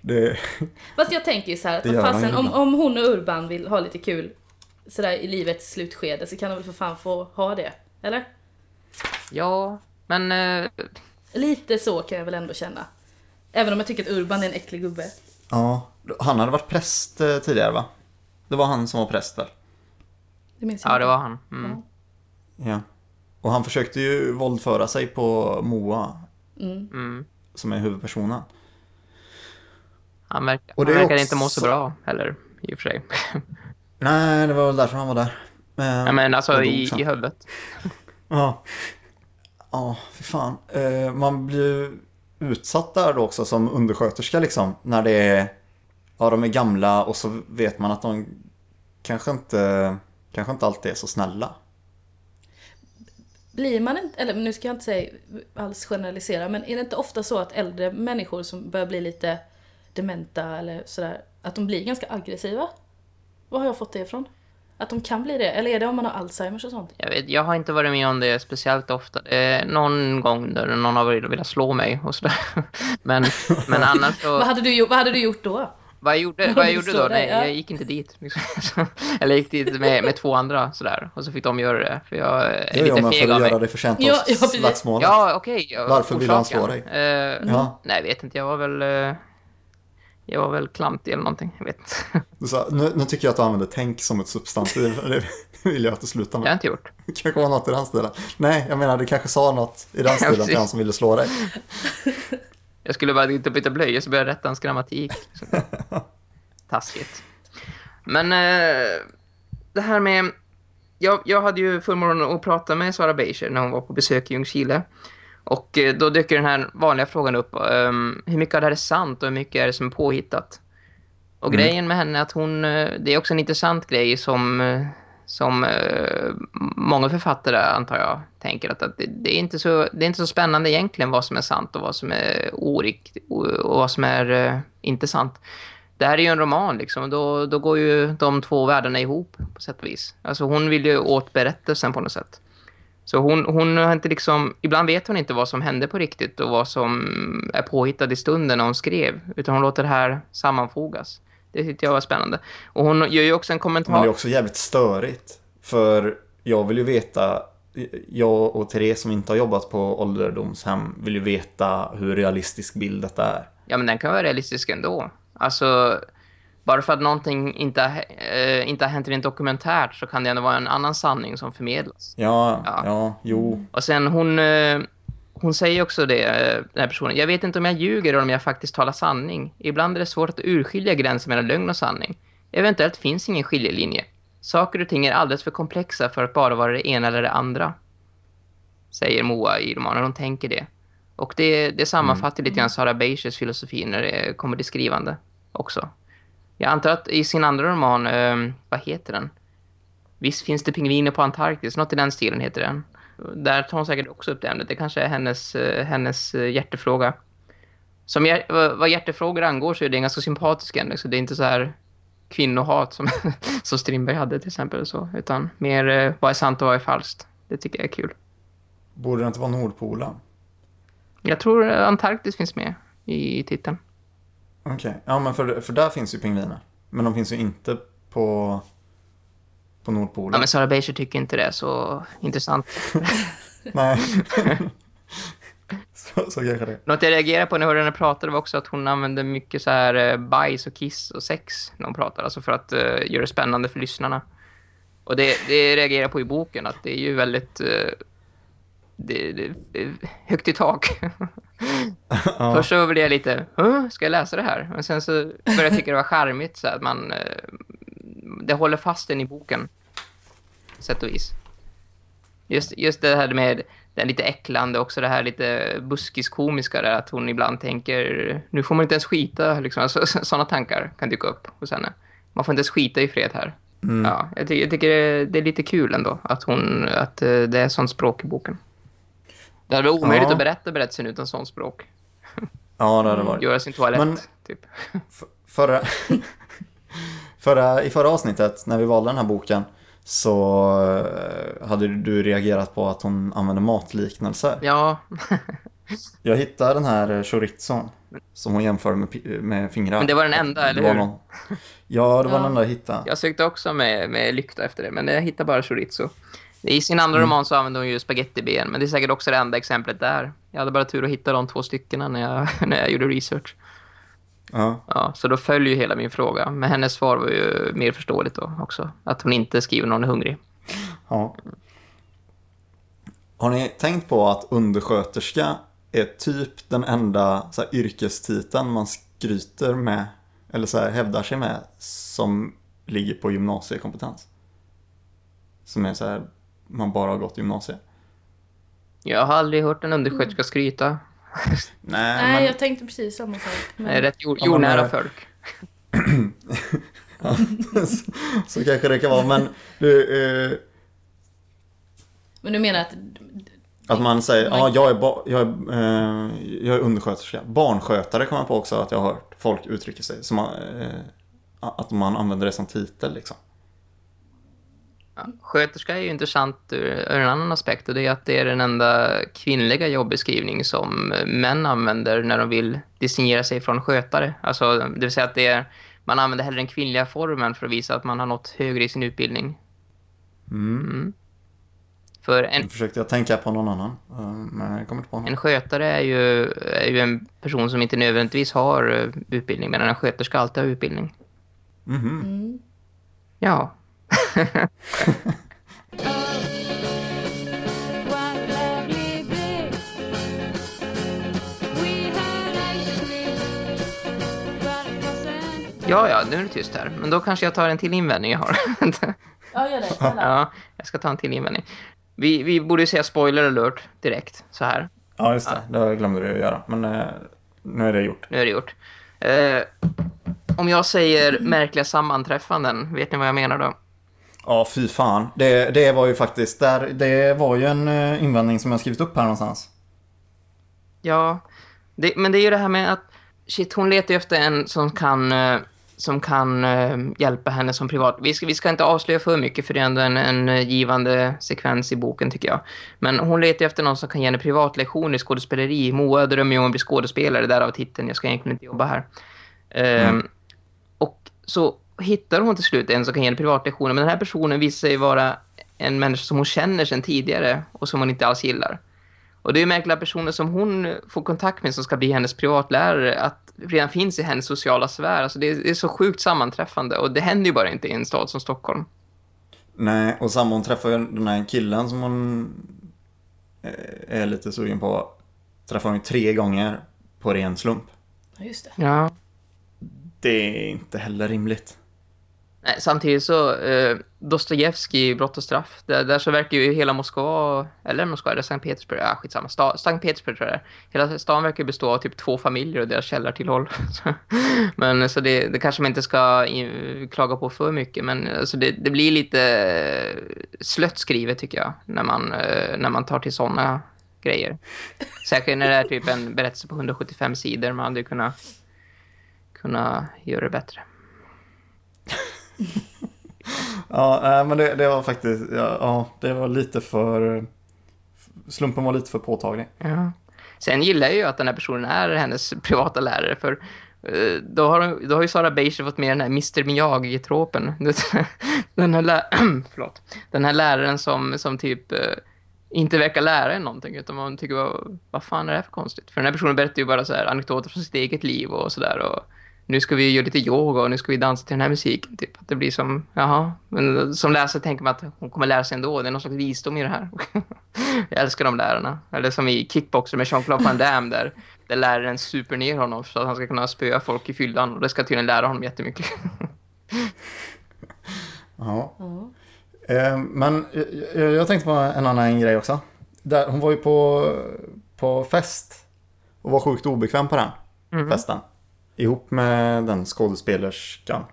Speaker 1: Det...
Speaker 2: Fast jag tänker ju så här att fasen, om, om hon och Urban vill ha lite kul sådär i livets slutskede så kan de väl för fan få ha det? Eller?
Speaker 3: Ja, men... eh,
Speaker 2: Lite så kan jag väl ändå känna. Även om jag tycker att Urban är en äcklig gubbe.
Speaker 1: Ja, han hade varit präst eh, tidigare va? Det var han som var präst väl?
Speaker 2: Det minns jag
Speaker 3: Ja, det var han. Mm.
Speaker 1: Ja. Och han försökte ju våldföra sig på Moa,
Speaker 3: Mm.
Speaker 1: som är huvudpersonen.
Speaker 3: Han,
Speaker 1: det
Speaker 3: han verkar
Speaker 1: också-
Speaker 3: inte må så bra heller, i och för sig.
Speaker 1: Nej, det var väl därför han var där. Men,
Speaker 3: Ja, men alltså i, i huvudet.
Speaker 1: Ja. Ja, fy fan. Eh, man blir ju utsatt där då också som undersköterska liksom. När det är, ja de är gamla och så vet man att de kanske inte, kanske inte alltid är så snälla.
Speaker 2: Blir man inte, eller nu ska jag inte säga alls generalisera, men är det inte ofta så att äldre människor som börjar bli lite dementa eller sådär, att de blir ganska aggressiva? Var har jag fått det ifrån? Att de kan bli det? Eller är det om man har Alzheimers och sånt?
Speaker 3: Jag, vet, jag har inte varit med om det speciellt ofta. Eh, någon gång där någon har velat slå mig och sådär. Men, men annars så...
Speaker 2: Vad hade du, vad hade du gjort då?
Speaker 3: Vad jag gjorde, vad jag
Speaker 2: de
Speaker 3: gjorde då? Nej,
Speaker 2: ja.
Speaker 3: jag gick inte dit. Liksom. Eller jag gick dit med, med två andra sådär. Och så fick de göra det. För jag är
Speaker 1: Det gör
Speaker 3: lite
Speaker 1: man
Speaker 3: feg
Speaker 1: för att göra dig förtjänt av
Speaker 2: Ja,
Speaker 1: slagsmålet.
Speaker 3: Ja, okej. ja,
Speaker 1: Varför ville han slå dig?
Speaker 3: Eh,
Speaker 1: Ja.
Speaker 3: Nej, jag vet inte. Jag var väl... eh, jag var väl klantig eller någonting. Jag vet inte.
Speaker 1: Du sa, nu, nu tycker jag att du använder tänk som ett substantiv. Det vill jag att du slutar
Speaker 3: Det har
Speaker 1: med.
Speaker 3: jag inte gjort.
Speaker 1: Det kanske var något i den stilen. Nej, jag menar du kanske sa något i den stilen till han som ville slå dig.
Speaker 3: Jag skulle bara inte byta blöjor så började jag rätta hans grammatik. Taskigt. Men eh, det här med... Jag, jag hade ju förmånen att prata med Sara Beischer när hon var på besök i Ljungskile. Och eh, då dyker den här vanliga frågan upp. ehm, hur mycket av det här är sant och hur mycket är det som är påhittat? Och grejen med henne är att hon... eh, det är också en intressant grej som som eh, många författare, antar jag, tänker att, att det, det, är inte så, det är inte så spännande egentligen vad som är sant och vad som är orikt och, och vad som är eh, inte sant. Det här är ju en roman liksom, och då, då går ju de två världarna ihop på sätt och vis. Alltså hon vill ju åt berättelsen på något sätt. Så hon, hon har inte liksom, ibland vet hon inte vad som hände på riktigt och vad som är påhittad i stunden när hon skrev. Utan hon låter det här sammanfogas. Det tyckte jag var spännande. Och hon gör ju också en kommentar.
Speaker 1: Men det är också jävligt störigt. För jag vill ju veta, jag och Therese som inte har jobbat på ålderdomshem vill ju veta hur realistisk bild detta är.
Speaker 3: Ja, men den kan vara realistisk ändå. Alltså, bara för att någonting inte, eh, inte har hänt rent dokumentärt så kan det ändå vara en annan sanning som förmedlas.
Speaker 1: Ja,
Speaker 3: Ja.
Speaker 1: ja, jo.
Speaker 3: Och sen hon, eh, hon säger också det, eh, den här personen. Jag vet inte om jag ljuger eller om jag faktiskt talar sanning. Ibland är det svårt att urskilja gränsen mellan lögn och sanning. Eventuellt finns ingen skiljelinje. Saker och ting är alldeles för komplexa för att bara vara det ena eller det andra. Säger Moa i romanen. Hon tänker det. Och det, det sammanfattar lite grann Sara Beisches filosofi när det kommer till skrivande också. Jag antar att i sin andra roman, eh, vad heter den? Visst finns det pingviner på Antarktis, något i den stilen heter den. Där tar hon säkert också upp det ämnet. Det kanske är hennes, eh, hennes eh, hjärtefråga. Som hjär, vad hjärtefrågor angår så är det en ganska sympatisk ämne. Så det är inte så här kvinnohat som, som Strindberg hade till exempel. Så, utan mer eh, vad är sant och vad är falskt. Det tycker jag är kul.
Speaker 1: Borde det inte vara Nordpolen?
Speaker 3: Jag tror Antarktis finns med i titeln.
Speaker 1: Okej, ja men för, för där finns ju pingviner. Men de finns ju inte på, på Nordpolen.
Speaker 3: Ja, men Sarah Beischer tycker inte det så intressant.
Speaker 1: Nej. så, så kanske det.
Speaker 3: Något jag reagerade på när jag hörde henne prata var också att hon använde mycket så här eh, bajs och kiss och sex när hon pratar. Alltså för att eh, göra det spännande för lyssnarna. Och det, det reagerar på i boken att det är ju väldigt... eh, det, det, högt i tak.
Speaker 1: Ja.
Speaker 3: Först så blev jag lite, "Huh, ska jag läsa det här? Men sen så började jag tycka det var charmigt så att man... det håller fast den i boken. På sätt och vis. Just, just det här med den lite äcklande, också det här lite buskiskomiska där att hon ibland tänker, nu får man inte ens skita, liksom. alltså, sådana tankar kan dyka upp hos henne. Man får inte ens skita i fred här.
Speaker 1: Mm.
Speaker 3: Ja, jag, ty jag tycker det, det är lite kul ändå att, hon, att eh, det är sånt språk i boken. Det hade varit omöjligt
Speaker 1: Ja.
Speaker 3: att berätta berättelsen utan sånt språk.
Speaker 1: Ja, det hade varit.
Speaker 3: Göra sin toalett,
Speaker 1: Men-
Speaker 3: typ.
Speaker 1: Förra, förra, I förra avsnittet, när vi valde den här boken, så eh, hade du reagerat på att hon använde matliknelser.
Speaker 3: Ja,
Speaker 1: Jag hittade den här chorizon som hon jämförde med, med fingrar.
Speaker 3: Men det var den enda, eller hur?
Speaker 1: någon- Ja, det var
Speaker 2: Ja.
Speaker 1: den enda jag hittade.
Speaker 3: jag sökte också med, med lykta efter det, men jag hittade bara chorizo. I sin andra
Speaker 1: Mm.
Speaker 3: roman så använder hon ju spagettiben, men det är säkert också det enda exemplet där. Jag hade bara tur att hitta de två styckena när jag, när jag gjorde research.
Speaker 1: Ja.
Speaker 3: Ja, så då följer ju hela min fråga. Men hennes svar var ju mer förståeligt då också. Att hon inte skriver någon är hungrig.
Speaker 1: ja. Har ni tänkt på att undersköterska är typ den enda så här, yrkestiteln man skryter med, eller så här, hävdar sig med, som ligger på gymnasiekompetens? Som är så här, man bara har gått gymnasiet.
Speaker 3: Jag har aldrig hört en undersköterska skryta.
Speaker 1: Nej,
Speaker 2: Nej,
Speaker 1: men...
Speaker 2: jag tänkte precis samma sak. Men...
Speaker 3: rätt
Speaker 1: Ja,
Speaker 3: jordnära folk.
Speaker 1: så, så kanske det kan vara, men du, eh,
Speaker 2: men du menar att...
Speaker 1: att man säger,
Speaker 2: Man-
Speaker 1: ja jag, är ba- jag, är, eh, jag är undersköterska. Barnskötare kommer jag på också att jag har hört folk uttrycka sig. Som, man, eh, att man använder det som titel liksom.
Speaker 3: Ja. Sköterska är ju intressant ur, ur en annan aspekt och det är att det är den enda kvinnliga jobbeskrivning som män använder när de vill distingera sig från skötare. Alltså, det vill säga att det är, man använder hellre den kvinnliga formen för att visa att man har nått högre i sin utbildning. Mm. För en,
Speaker 1: Nu försökte jag tänka på någon annan, eh, men jag kommer inte på någon.
Speaker 3: en skötare är ju, är ju en person som inte nödvändigtvis har eh, utbildning medan en sköterska alltid har utbildning.
Speaker 1: Mhm.
Speaker 2: Mm.
Speaker 3: Ja. ja, ja, nu är det tyst här. Men då kanske jag tar en till invändning jag har.
Speaker 2: Ja, gör det. Snälla.
Speaker 3: Ja, jag ska ta en till invändning. Vi, vi borde ju säga spoiler alert direkt, så här.
Speaker 1: Ja, just det. Det glömde du att göra. Men eh, nu är det gjort.
Speaker 3: Nu är det gjort. Eh, om jag säger märkliga sammanträffanden, vet ni vad jag menar då?
Speaker 1: Ja, fy fan. Det, det var ju faktiskt, där, det var ju en eh, invändning som jag skrivit upp här någonstans.
Speaker 3: Ja, det, men det är ju det här med att shit, hon letar ju efter en som kan, eh, som kan eh, hjälpa henne som privat. Vi ska, vi ska inte avslöja för mycket för det är ändå en, en givande sekvens i boken tycker jag. Men hon letar ju efter någon som kan ge henne privatlektioner i skådespeleri. Moa drömmer ju om att bli skådespelare, därav titeln. Jag ska egentligen inte jobba här. Ehm, Och så hittar hon till slut en som kan ge henne privatlektioner. Men den här personen visar sig vara en människa som hon känner sedan tidigare och som hon inte alls gillar. Och det är ju märkliga personer som hon får kontakt med som ska bli hennes privatlärare att redan finns i hennes sociala sfär. Alltså det, är, det är så sjukt sammanträffande och det händer ju bara inte i en stad som Stockholm.
Speaker 1: Nej, och samma hon träffar den här killen som hon eh, är lite sugen på. Träffar hon ju tre gånger på ren slump.
Speaker 2: Just det.
Speaker 3: Ja.
Speaker 1: Det är inte heller rimligt.
Speaker 3: Nej, samtidigt så, eh, Dostojevskij Brott och straff, där, där så verkar ju hela Moskva, eller Moskva, eller Sankt Petersburg, ja skitsamma, Sta, Sankt Petersburg tror jag det. Hela stan verkar bestå av typ två familjer och deras källartillhåll. Men så det, det kanske man inte ska in, klaga på för mycket, men alltså det, det blir lite eh, slött skrivet tycker jag, när man, eh, när man tar till sådana grejer. Särskilt när det är typ en berättelse på 175 sidor, man hade ju kunnat, kunnat göra det bättre.
Speaker 1: Ja, eh, men det, det var faktiskt, ja, ja, det var lite för, slumpen var lite för påtaglig.
Speaker 3: Ja. Sen gillar jag ju att den här personen är hennes privata lärare för eh, då har, då har ju Sara Beischer fått med den här Mr. Miyagi-tropen. Den här, lä- förlåt. den här läraren som, som typ eh, inte verkar lära en någonting utan man tycker vad, vad fan är det här för konstigt? För den här personen berättar ju bara så här anekdoter från sitt eget liv och sådär och nu ska vi göra lite yoga och nu ska vi dansa till den här musiken. Typ. Att det blir som, jaha. Men som läsare tänker man att hon kommer lära sig ändå. Det är någon slags visdom i det här. Jag älskar de lärarna. Eller som i Kickboxer med Jean-Claude Van Damme där, där läraren super ner honom så att han ska kunna spöa folk i fyllan. Och det ska tydligen lära honom jättemycket.
Speaker 1: Ja. Eh, Men jag, jag tänkte på en annan grej också. Där, hon var ju på, på fest och var sjukt obekväm på den
Speaker 3: Mhm.
Speaker 1: festen. Ihop med den skådespelerskan.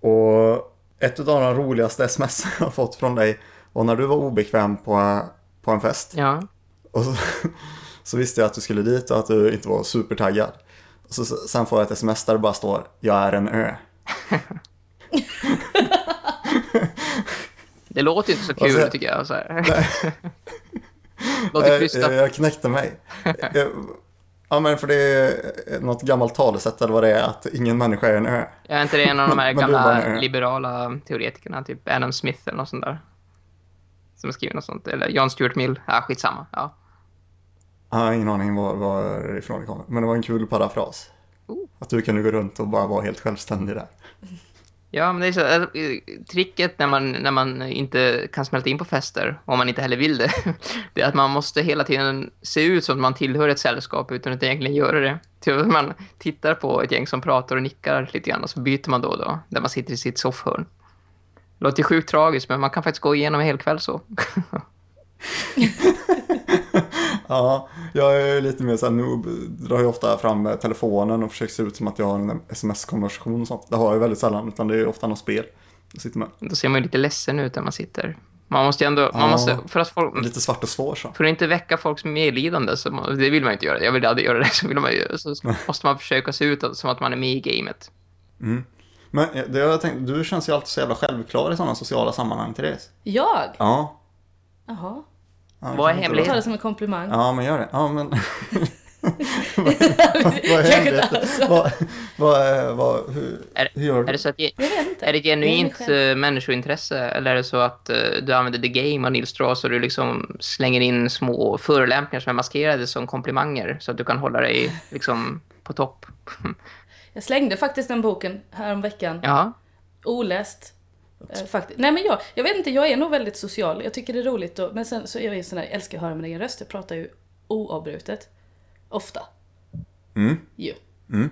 Speaker 1: Och ett av de roligaste sms jag har fått från dig var när du var obekväm på, på en fest.
Speaker 3: Ja.
Speaker 1: Och så, så visste jag att du skulle dit och att du inte var supertaggad. Och så, sen får jag ett sms där det bara står Jag är en ö.
Speaker 3: Det låter inte så kul
Speaker 1: så-
Speaker 3: tycker jag. Så här. låter krystat.
Speaker 1: Jag knäckte mig. Jag- Ja men för det är något gammalt talesätt eller vad det är att ingen människa är en ö.
Speaker 3: Jag är inte det en av de här gamla liberala teoretikerna, typ Adam Smith eller något sånt där. Som har skrivit något sånt. Eller John Stuart Mill. Ja, skitsamma. Ja.
Speaker 1: Har ingen aning var, varifrån det kommer. Men det var en kul parafras.
Speaker 3: Oh.
Speaker 1: Att du kunde gå runt och bara vara helt självständig där.
Speaker 3: Ja, men det är så, eh, tricket när man, när man inte kan smälta in på fester, om man inte heller vill det, det är att man måste hela tiden se ut som att man tillhör ett sällskap utan att egentligen göra det. Typ att man tittar på ett gäng som pratar och nickar lite grann och så byter man då och då, där man sitter i sitt soffhörn. Låter sjukt tragiskt, men man kan faktiskt gå igenom en hel kväll så.
Speaker 1: Ja, jag är lite mer såhär noob. Drar ju ofta fram telefonen och försöker se ut som att jag har en sms-konversation och sånt. Det har jag väldigt sällan, utan det är ofta något spel jag sitter med.
Speaker 3: Då ser man ju lite ledsen ut när man sitter. Man måste ju ändå,
Speaker 1: Ja.
Speaker 3: man måste, för att folk,
Speaker 1: Lite svart och svår så.
Speaker 3: För att inte väcka folks medlidande, så man, det vill man inte göra. Jag vill aldrig göra det, så, vill man ju, så måste man försöka se ut som att man är med i gamet.
Speaker 1: Men eh, det jag tänkt, du känns ju alltid så jävla självklar i sådana sociala sammanhang, Therese.
Speaker 2: Jag?
Speaker 1: Ja.
Speaker 2: Jaha.
Speaker 1: Ja
Speaker 3: Vad är hemligheten?
Speaker 2: det som en komplimang.
Speaker 1: Ja, men gör det. Ja, men... vad är
Speaker 2: Kanske inte
Speaker 1: hemligheten?
Speaker 2: alls.
Speaker 1: Vad, vad, är- vad, hur,
Speaker 3: Är-
Speaker 1: hur gör
Speaker 3: Är
Speaker 1: du?
Speaker 3: det så att är det
Speaker 2: är
Speaker 3: genuint
Speaker 2: själv.
Speaker 3: uh, människointresse eller är det så att eh, du använder the game av Neil Strauss och du liksom slänger in små förolämpningar som är maskerade som komplimanger så att du kan hålla dig liksom på topp?
Speaker 2: Jag slängde faktiskt den boken häromveckan.
Speaker 3: ja,
Speaker 2: Oläst. Eh, faktiskt. Nej men jag, jag vet inte, jag är nog väldigt social. Jag tycker det är roligt och, men sen så är jag ju sån där, jag älskar att höra min egen röst. Jag pratar ju oavbrutet. Ofta.
Speaker 1: Mm.
Speaker 2: Ju.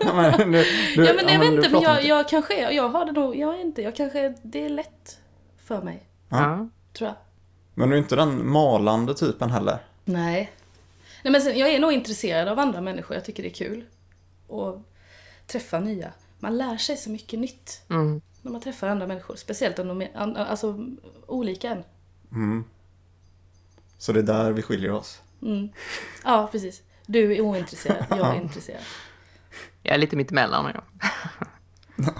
Speaker 1: Ja, men, du, du,
Speaker 2: Ja men jag vet inte, men jag, jag kanske är, jag har det nog, jag är inte, jag kanske, det är lätt för mig.
Speaker 3: ja.
Speaker 2: Tror jag.
Speaker 1: Men du är inte den malande typen heller.
Speaker 2: Nej. Nej men sen, jag är nog intresserad av andra människor, jag tycker det är kul. Och träffa nya. Man lär sig så mycket nytt
Speaker 3: Mm.
Speaker 2: När man träffar andra människor. Speciellt om de är an, alltså, olika en.
Speaker 1: Så det är där vi skiljer oss.
Speaker 2: Mm. Ja, precis. Du är ointresserad, jag är intresserad.
Speaker 3: Jag är lite mittemellan. Ja.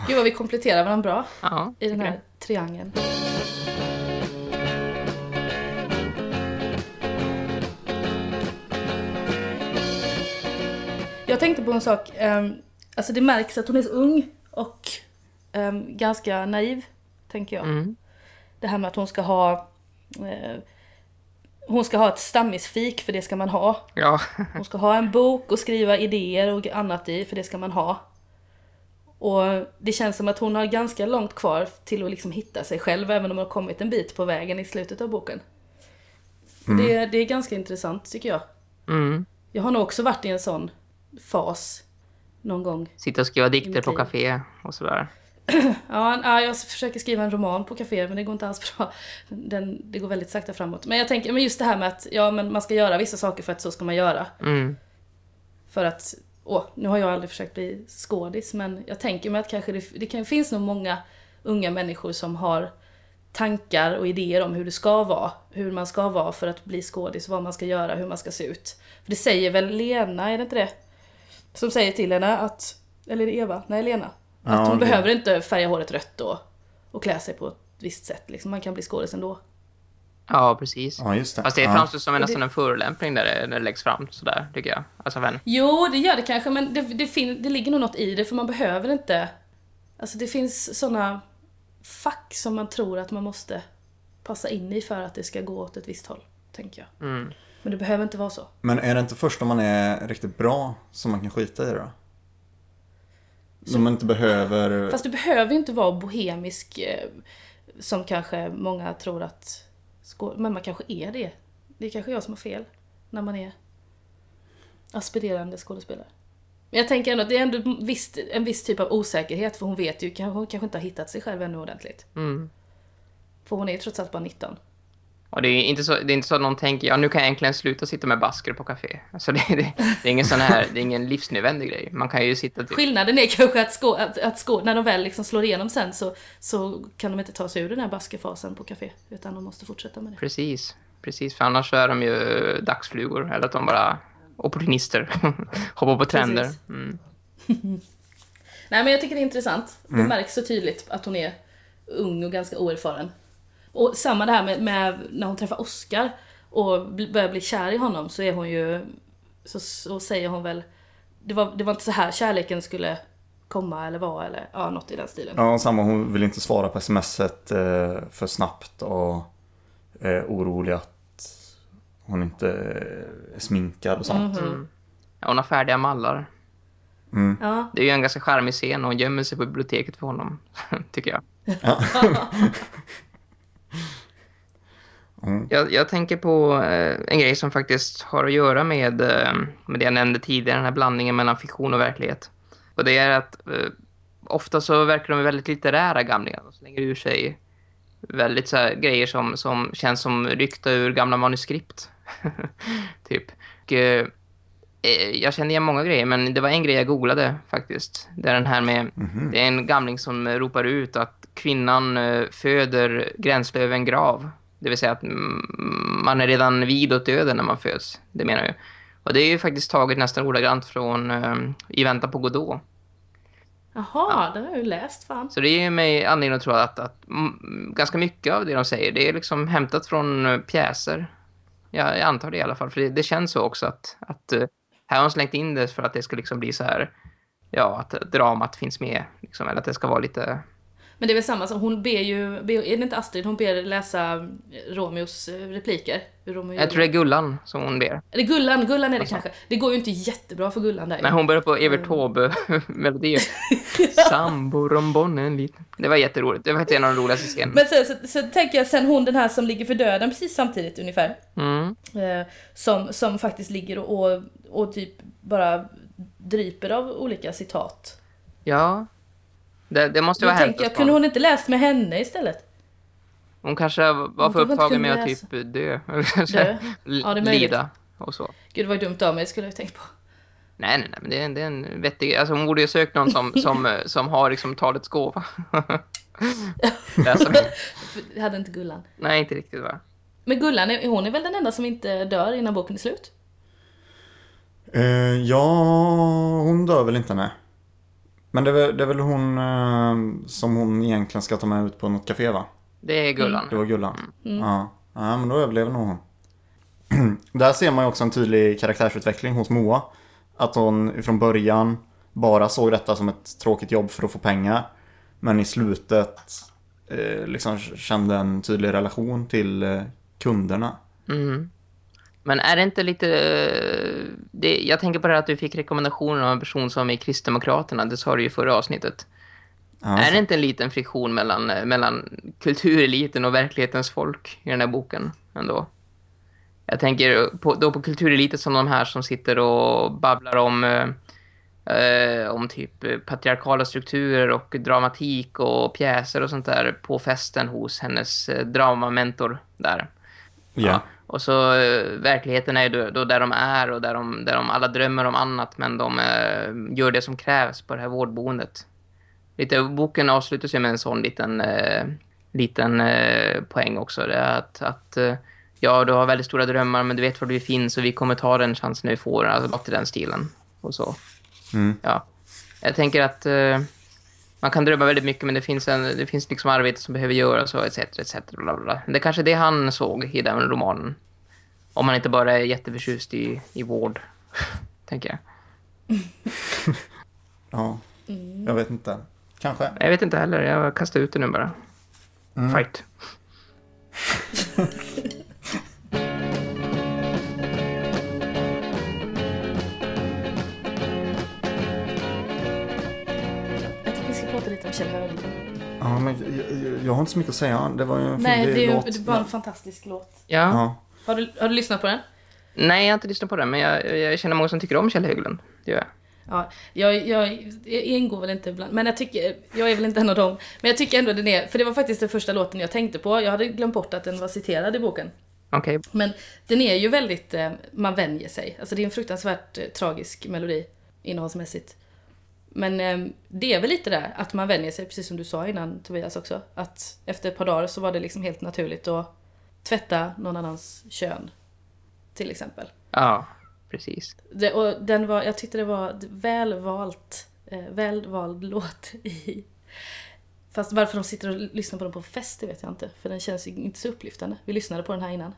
Speaker 2: Gud vad vi kompletterar varandra bra
Speaker 3: Ja,
Speaker 2: i den här triangeln. Jag tänkte på en sak. ehm, alltså det märks att hon är så ung och ehm, ganska naiv, tänker jag.
Speaker 3: Mm.
Speaker 2: Det här med att hon ska ha eh, hon ska ha ett stammisfik, för det ska man ha.
Speaker 3: Ja,
Speaker 2: Hon ska ha en bok och skriva idéer och annat i, för det ska man ha. Och det känns som att hon har ganska långt kvar till att liksom hitta sig själv, även om hon har kommit en bit på vägen i slutet av boken. Det, det är ganska intressant tycker jag.
Speaker 3: mm.
Speaker 2: Jag har nog också varit i en sån fas någon gång.
Speaker 3: sitta och skriva dikter på café och sådär.
Speaker 2: Ja, ja, jag försöker skriva en roman på café men det går inte alls bra. Den, det går väldigt sakta framåt. Men jag tänker, men just det här med att ja, men man ska göra vissa saker för att så ska man göra.
Speaker 3: Mm.
Speaker 2: För att, åh, nu har jag aldrig försökt bli skådis men jag tänker mig att kanske det, det kan, finns nog många unga människor som har tankar och idéer om hur det ska vara. Hur man ska vara för att bli skådis, vad man ska göra, hur man ska se ut. För det säger väl Lena, är det inte det? Som säger till henne att, eller är det Eva? Nej, Lena. Att
Speaker 1: Ja,
Speaker 2: hon
Speaker 1: det-
Speaker 2: behöver inte färga håret rött då och klä sig på ett visst sätt. Liksom. Man kan bli skådis ändå.
Speaker 3: Ja, precis.
Speaker 1: Ja, just det.
Speaker 3: Fast det
Speaker 1: ja.
Speaker 3: framstår som en, nästan en förolämpning där det, när det läggs fram sådär, tycker jag. Alltså, vän.
Speaker 2: Jo, det gör det kanske, men det, det, fin- det ligger nog något i det, för man behöver inte... Alltså det finns såna fack som man tror att man måste passa in i för att det ska gå åt ett visst håll, tänker jag.
Speaker 3: Mm.
Speaker 2: Men det behöver inte vara så.
Speaker 1: Men är det inte först om man är riktigt bra som man kan skita i det då? Som man inte behöver...
Speaker 2: Fast du behöver ju inte vara bohemisk, eh, som kanske många tror att... Men man kanske är det. Det är kanske jag som har fel, när man är aspirerande skådespelare. Men jag tänker ändå att det är ändå en viss, en viss typ av osäkerhet, för hon vet ju, hon kanske inte har hittat sig själv ännu ordentligt.
Speaker 3: Mm.
Speaker 2: För hon är ju trots allt bara 19.
Speaker 3: Och det är, inte så, det är inte så att någon tänker, ja nu kan jag äntligen sluta sitta med basker på café. Alltså det, det, det är ingen sån här, det är ingen livsnödvändig grej. Man kan ju sitta till,
Speaker 2: Skillnaden är kanske att, skå, att, att skå, när de väl liksom slår igenom sen så, så kan de inte ta sig ur den här baskefasen på café. Utan de måste fortsätta med det.
Speaker 3: Precis, precis. För annars så är de ju dagsflugor. Eller att de bara opportunister. Hoppar på trender. Mm.
Speaker 2: Nej men jag tycker det är intressant.
Speaker 1: Mm.
Speaker 2: Det märks så tydligt att hon är ung och ganska oerfaren. Och samma det här med, med när hon träffar Oscar och börjar bli kär i honom så är hon ju... Så, så säger hon väl... Det var, det var inte så här kärleken skulle komma eller vara eller ja, något i den stilen.
Speaker 1: Ja, samma. Hon vill inte svara på smset eh, för snabbt och är orolig att hon inte är sminkad och sånt.
Speaker 2: Mhm.
Speaker 3: Ja, hon har färdiga mallar.
Speaker 1: Mm.
Speaker 2: Ja.
Speaker 3: Det är ju en ganska charmig scen och hon gömmer sig på biblioteket för honom, tycker jag.
Speaker 1: Mm.
Speaker 3: Jag, jag tänker på eh, en grej som faktiskt har att göra med, eh, med det jag nämnde tidigare, den här blandningen mellan fiktion och verklighet. Och det är att eh, ofta så verkar de väldigt litterära gamlingar. De slänger ur sig väldigt så här, grejer som, som känns som ryckta ur gamla manuskript. typ. Och, eh, jag känner igen många grejer, men det var en grej jag googlade faktiskt. Det är den här med, det är en gamling som ropar ut att kvinnan eh, föder gränsle över en grav. Det vill säga att man är redan vid åt döden när man föds. Det menar jag. Och det är ju faktiskt taget nästan ordagrant från eh, I väntan på Godot.
Speaker 2: Jaha, det har jag ju läst fan.
Speaker 3: Så det ger mig anledning att tro att, att ganska mycket av det de säger, det är liksom hämtat från eh, pjäser. Jag, jag antar det i alla fall, för det, det känns så också att, att eh, här har de slängt in det för att det ska liksom bli så här, ja, att dramat finns med, liksom, eller att det ska vara lite...
Speaker 2: Men det är väl samma som hon ber ju, ber, är det inte Astrid hon ber läsa Romeos eh, repliker? Romeo
Speaker 3: Jag tror det är Gullan som hon ber.
Speaker 2: Är det Gullan? Gullan är det kanske. Det går ju inte jättebra för Gullan där.
Speaker 3: Men hon börjar på Evert Taube-melodier. Samborombonnen lite. Det var jätteroligt. Det var faktiskt en av de roligaste scenerna.
Speaker 2: Men så, så, så tänker jag sen hon den här som ligger för döden precis samtidigt ungefär.
Speaker 3: Mm.
Speaker 2: Eh, som, som faktiskt ligger och, och, och typ bara dryper av olika citat.
Speaker 3: Ja. Det, det måste
Speaker 2: Då
Speaker 3: vara
Speaker 2: tänker jag, kunde hon inte läst med henne istället?
Speaker 3: Hon kanske var för upptagen med att
Speaker 2: läsa.
Speaker 3: typ dö.
Speaker 2: Dö? Ja, det är möjligt.
Speaker 3: Lida och så.
Speaker 2: Gud det var ju dumt av mig, det skulle jag ha tänkt på.
Speaker 3: Nej, nej, nej, men det är, en- det är en vettig... Alltså hon borde ju sökt någon som, som, eh, som har liksom talets gåva. Läsa
Speaker 2: Det hade inte Gullan.
Speaker 3: Nej, inte riktigt va?
Speaker 2: Men Gullan, hon är väl den enda som inte dör innan boken är slut?
Speaker 1: Eh, ja, hon dör väl inte nej. Men det är, väl- det är väl hon eh, som hon egentligen ska ta med ut på något café va?
Speaker 3: Det är Gullan.
Speaker 1: Det var Gullan. Ja. ja, men då överlever nog hon. Där ser man ju också en tydlig karaktärsutveckling hos Moa. Att hon från början bara såg detta som ett tråkigt jobb för att få pengar. Men i slutet eh, liksom kände en tydlig relation till eh, kunderna.
Speaker 3: Mm. Men är det inte lite... eh, Det, jag tänker på det här att du fick rekommendationen av en person som är Kristdemokraterna. Det sa du ju i förra avsnittet.
Speaker 1: Ja,
Speaker 3: Är det inte en liten friktion mellan, eh, mellan kultureliten och verklighetens folk i den här boken ändå? Jag tänker på, då på kultureliten som de här som sitter och babblar om, eh, eh, om typ patriarkala strukturer och dramatik och pjäser och sånt där på festen hos hennes eh, dramamentor där.
Speaker 1: Ja.
Speaker 3: Och så eh, verkligheten är ju då, då där de är och där de, där de alla drömmer om annat men de eh, gör det som krävs på det här vårdboendet. Lite, boken avslutas ju med en sån liten, eh, liten eh, poäng också. Det är att, att eh, ja, du har väldigt stora drömmar men du vet var du finns och vi kommer ta den chansen vi får. Alltså något i den stilen. Och så.
Speaker 1: Mm.
Speaker 3: Ja. Jag tänker att man kan drömma väldigt mycket men det finns, en, det finns liksom arbete som behöver göras och etc. etc bla bla. Det är kanske det han såg i den romanen. Om man inte bara är jätteförtjust i, i vård, tänker jag.
Speaker 1: ja. Jag vet inte. Kanske.
Speaker 3: Jag vet inte heller, jag kastar ut det nu bara. Fight.
Speaker 2: Kjell Höglund.
Speaker 1: Ja, men jag, jag, jag har inte så mycket att säga. Det var ju en
Speaker 2: Nej, det är ju
Speaker 1: låt.
Speaker 2: det bara en fantastisk låt.
Speaker 3: Ja.
Speaker 1: Ja.
Speaker 2: Har du, har du lyssnat på den?
Speaker 3: Nej, jag har inte lyssnat på den, men jag, jag känner många som tycker om Kjell Höglund. Det gör jag.
Speaker 2: Ja, jag, jag, jag ingår väl inte bland, men jag tycker, jag är väl inte en av dem. Men jag tycker ändå den är, för det var faktiskt den första låten jag tänkte på. Jag hade glömt bort att den var citerad i boken.
Speaker 3: Okej.
Speaker 2: Men den är ju väldigt, eh, man vänjer sig. Alltså det är en fruktansvärt eh, tragisk melodi innehållsmässigt. Men eh, det är väl lite där att man vänjer sig, precis som du sa innan Tobias också. Att efter ett par dagar så var det liksom helt naturligt att tvätta någon annans kön. Till exempel.
Speaker 3: Ja, precis.
Speaker 2: Det, och den var, jag tyckte det var väl valt, eh, väl vald låt i... Fast varför de sitter och lyssnar på den på fest, det vet jag inte. För den känns inte så upplyftande. Vi lyssnade på den här innan.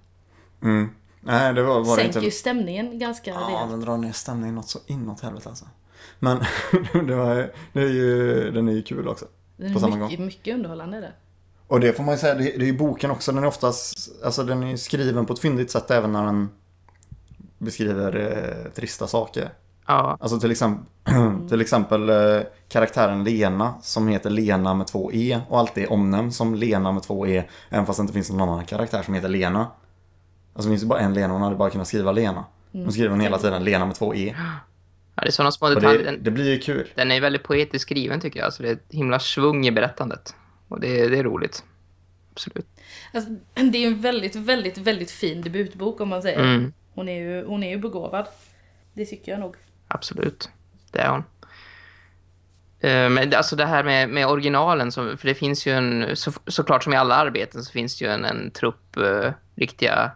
Speaker 1: Mm. Nej, det var, var det
Speaker 2: Sänker
Speaker 1: inte...
Speaker 2: ju stämningen ganska
Speaker 1: Ja,
Speaker 2: rejält.
Speaker 1: den drar ner stämningen något så inåt helvete alltså. Men det, var, det är ju, den är ju kul också.
Speaker 2: Den
Speaker 1: på
Speaker 2: är
Speaker 1: samma
Speaker 2: mycket, mycket underhållande det.
Speaker 1: Och det får man ju säga, det, det är ju boken också, den är oftast, alltså den är skriven på ett fyndigt sätt även när den beskriver eh, trista saker.
Speaker 3: Ja,
Speaker 1: Alltså till exempel, till exempel eh, karaktären Lena som heter Lena med två E och alltid är omnämnd som Lena med två E även fast det inte finns någon annan karaktär som heter Lena. Alltså det finns ju bara en Lena, hon hade bara kunnat skriva Lena. Nu skriver hon hela tiden Lena med två E.
Speaker 3: ja det är sådana små detaljer.
Speaker 1: det, det blir ju kul.
Speaker 3: den är väldigt poetiskt skriven tycker jag. Så det är ett himla svung i berättandet. Och det, det är roligt. Absolut.
Speaker 2: Alltså, det är en väldigt, väldigt, väldigt fin debutbok om man säger.
Speaker 3: Mm.
Speaker 2: Hon, är ju, hon är ju begåvad. Det tycker jag nog.
Speaker 3: Absolut, det är hon. Eh, Men alltså det här med, med originalen, så, för det finns ju en, så, såklart som i alla arbeten så finns det ju en, en trupp eh, riktiga,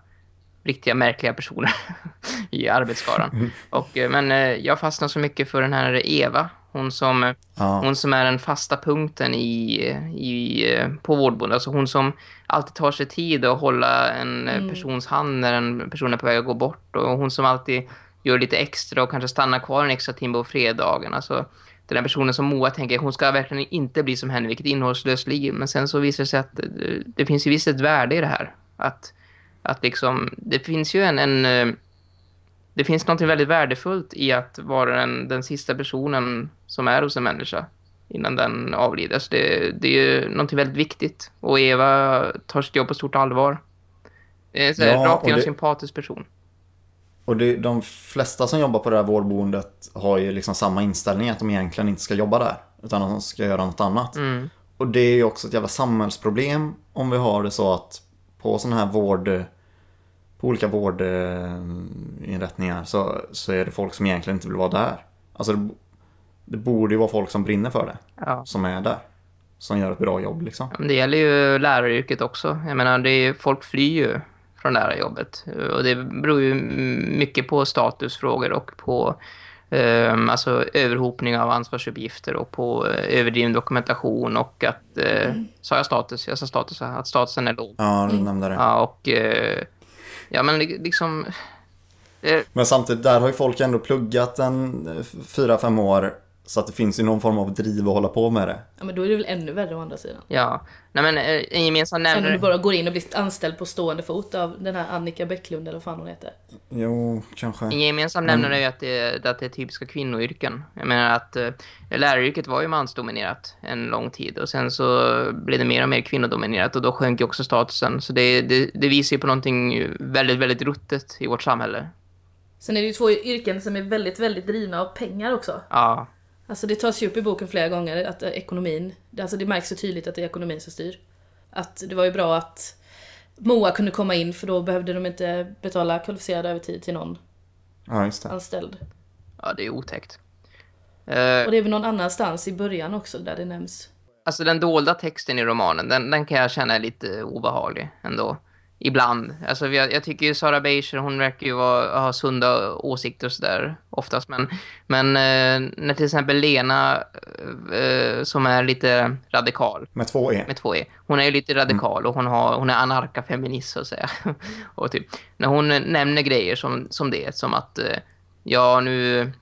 Speaker 3: riktiga märkliga personer i arbetsskaran. Och, eh, men eh, jag fastnar så mycket för den här Eva, hon som, eh,
Speaker 1: Ja.
Speaker 3: hon som är den fasta punkten i, i, på vårdboende. Alltså hon som alltid tar sig tid att hålla en eh, persons hand när en person är på väg att gå bort. Och hon som alltid gör lite extra och kanske stannar kvar en extra timme på fredagen. Alltså, den här personen som Moa tänker, hon ska verkligen inte bli som henne, vilket innehållslöst liv. Men sen så visar det sig att eh, det finns ju visst ett värde i det här. Att, att liksom, det finns ju en, en eh, det finns något väldigt värdefullt i att vara den, den sista personen som är hos en människa innan den avlider. Så det, det är ju något väldigt viktigt. Och Eva tar sitt jobb på stort allvar. Det är
Speaker 1: Ja,
Speaker 3: rakt igenom sympatisk person.
Speaker 1: Och det, de flesta som jobbar på det här vårdboendet har ju liksom samma inställning att de egentligen inte ska jobba där. Utan att de ska göra något annat.
Speaker 3: Mm.
Speaker 1: Och det är ju också ett jävla samhällsproblem om vi har det så att på sådana här vård... På olika vårdinrättningar så, så är det folk som egentligen inte vill vara där. Alltså det, det borde ju vara folk som brinner för det.
Speaker 3: Ja.
Speaker 1: Som är där. Som gör ett bra jobb liksom.
Speaker 3: Men det gäller ju läraryrket också. Jag menar, det är, folk flyr ju från lärarjobbet. Och det beror ju mycket på statusfrågor och på ehm, alltså överhopning av ansvarsuppgifter och på eh, överdriven dokumentation och att, eh, sa jag status? Jag sa status, att statusen är låg.
Speaker 1: Ja, du nämnde det.
Speaker 3: Ja, och eh, ja, men li- liksom...
Speaker 1: Men samtidigt, där har ju folk ändå pluggat en fyra, fem år. Så att det finns ju någon form av driv att hålla på med det.
Speaker 2: Ja, men då är det väl ännu värre å andra sidan.
Speaker 3: ja, nej men eh, en gemensam
Speaker 2: Än om du
Speaker 3: nämnare...
Speaker 2: bara går in och blir anställd på stående fot av den här Annika Bäcklund eller vad fan hon heter.
Speaker 1: Jo, kanske.
Speaker 3: En gemensam nämnare är ju att det, att det är typiska kvinnoyrken. Jag menar att eh, läraryrket var ju mansdominerat en lång tid och sen så blev det mer och mer kvinnodominerat och då sjönk ju också statusen. Så det, det, det visar ju på någonting väldigt, väldigt ruttet i vårt samhälle.
Speaker 2: Sen är det ju två yrken som är väldigt, väldigt drivna av pengar också.
Speaker 3: Ja,
Speaker 2: Alltså det tas ju upp i boken flera gånger att eh, ekonomin, alltså det märks så tydligt att det är ekonomin som styr. Att det var ju bra att Moa kunde komma in för då behövde de inte betala kvalificerad övertid till någon
Speaker 1: Ja, just det.
Speaker 2: anställd.
Speaker 3: ja det är otäckt.
Speaker 2: Och det är väl någon annanstans i början också där det nämns.
Speaker 3: Alltså den dolda texten i romanen, den, den kan jag känna är lite obehaglig ändå. Ibland. Alltså jag, jag tycker ju Sara Beischer, hon verkar ju vara, ha sunda åsikter och sådär oftast. Men, men eh, när till exempel Lena, eh, som är lite radikal,
Speaker 1: Med två E.
Speaker 3: med två E. Hon är ju lite radikal och hon, har, hon är anarkafeminist så att säga. och typ, när hon nämner grejer som, som det, som att eh, ja nu,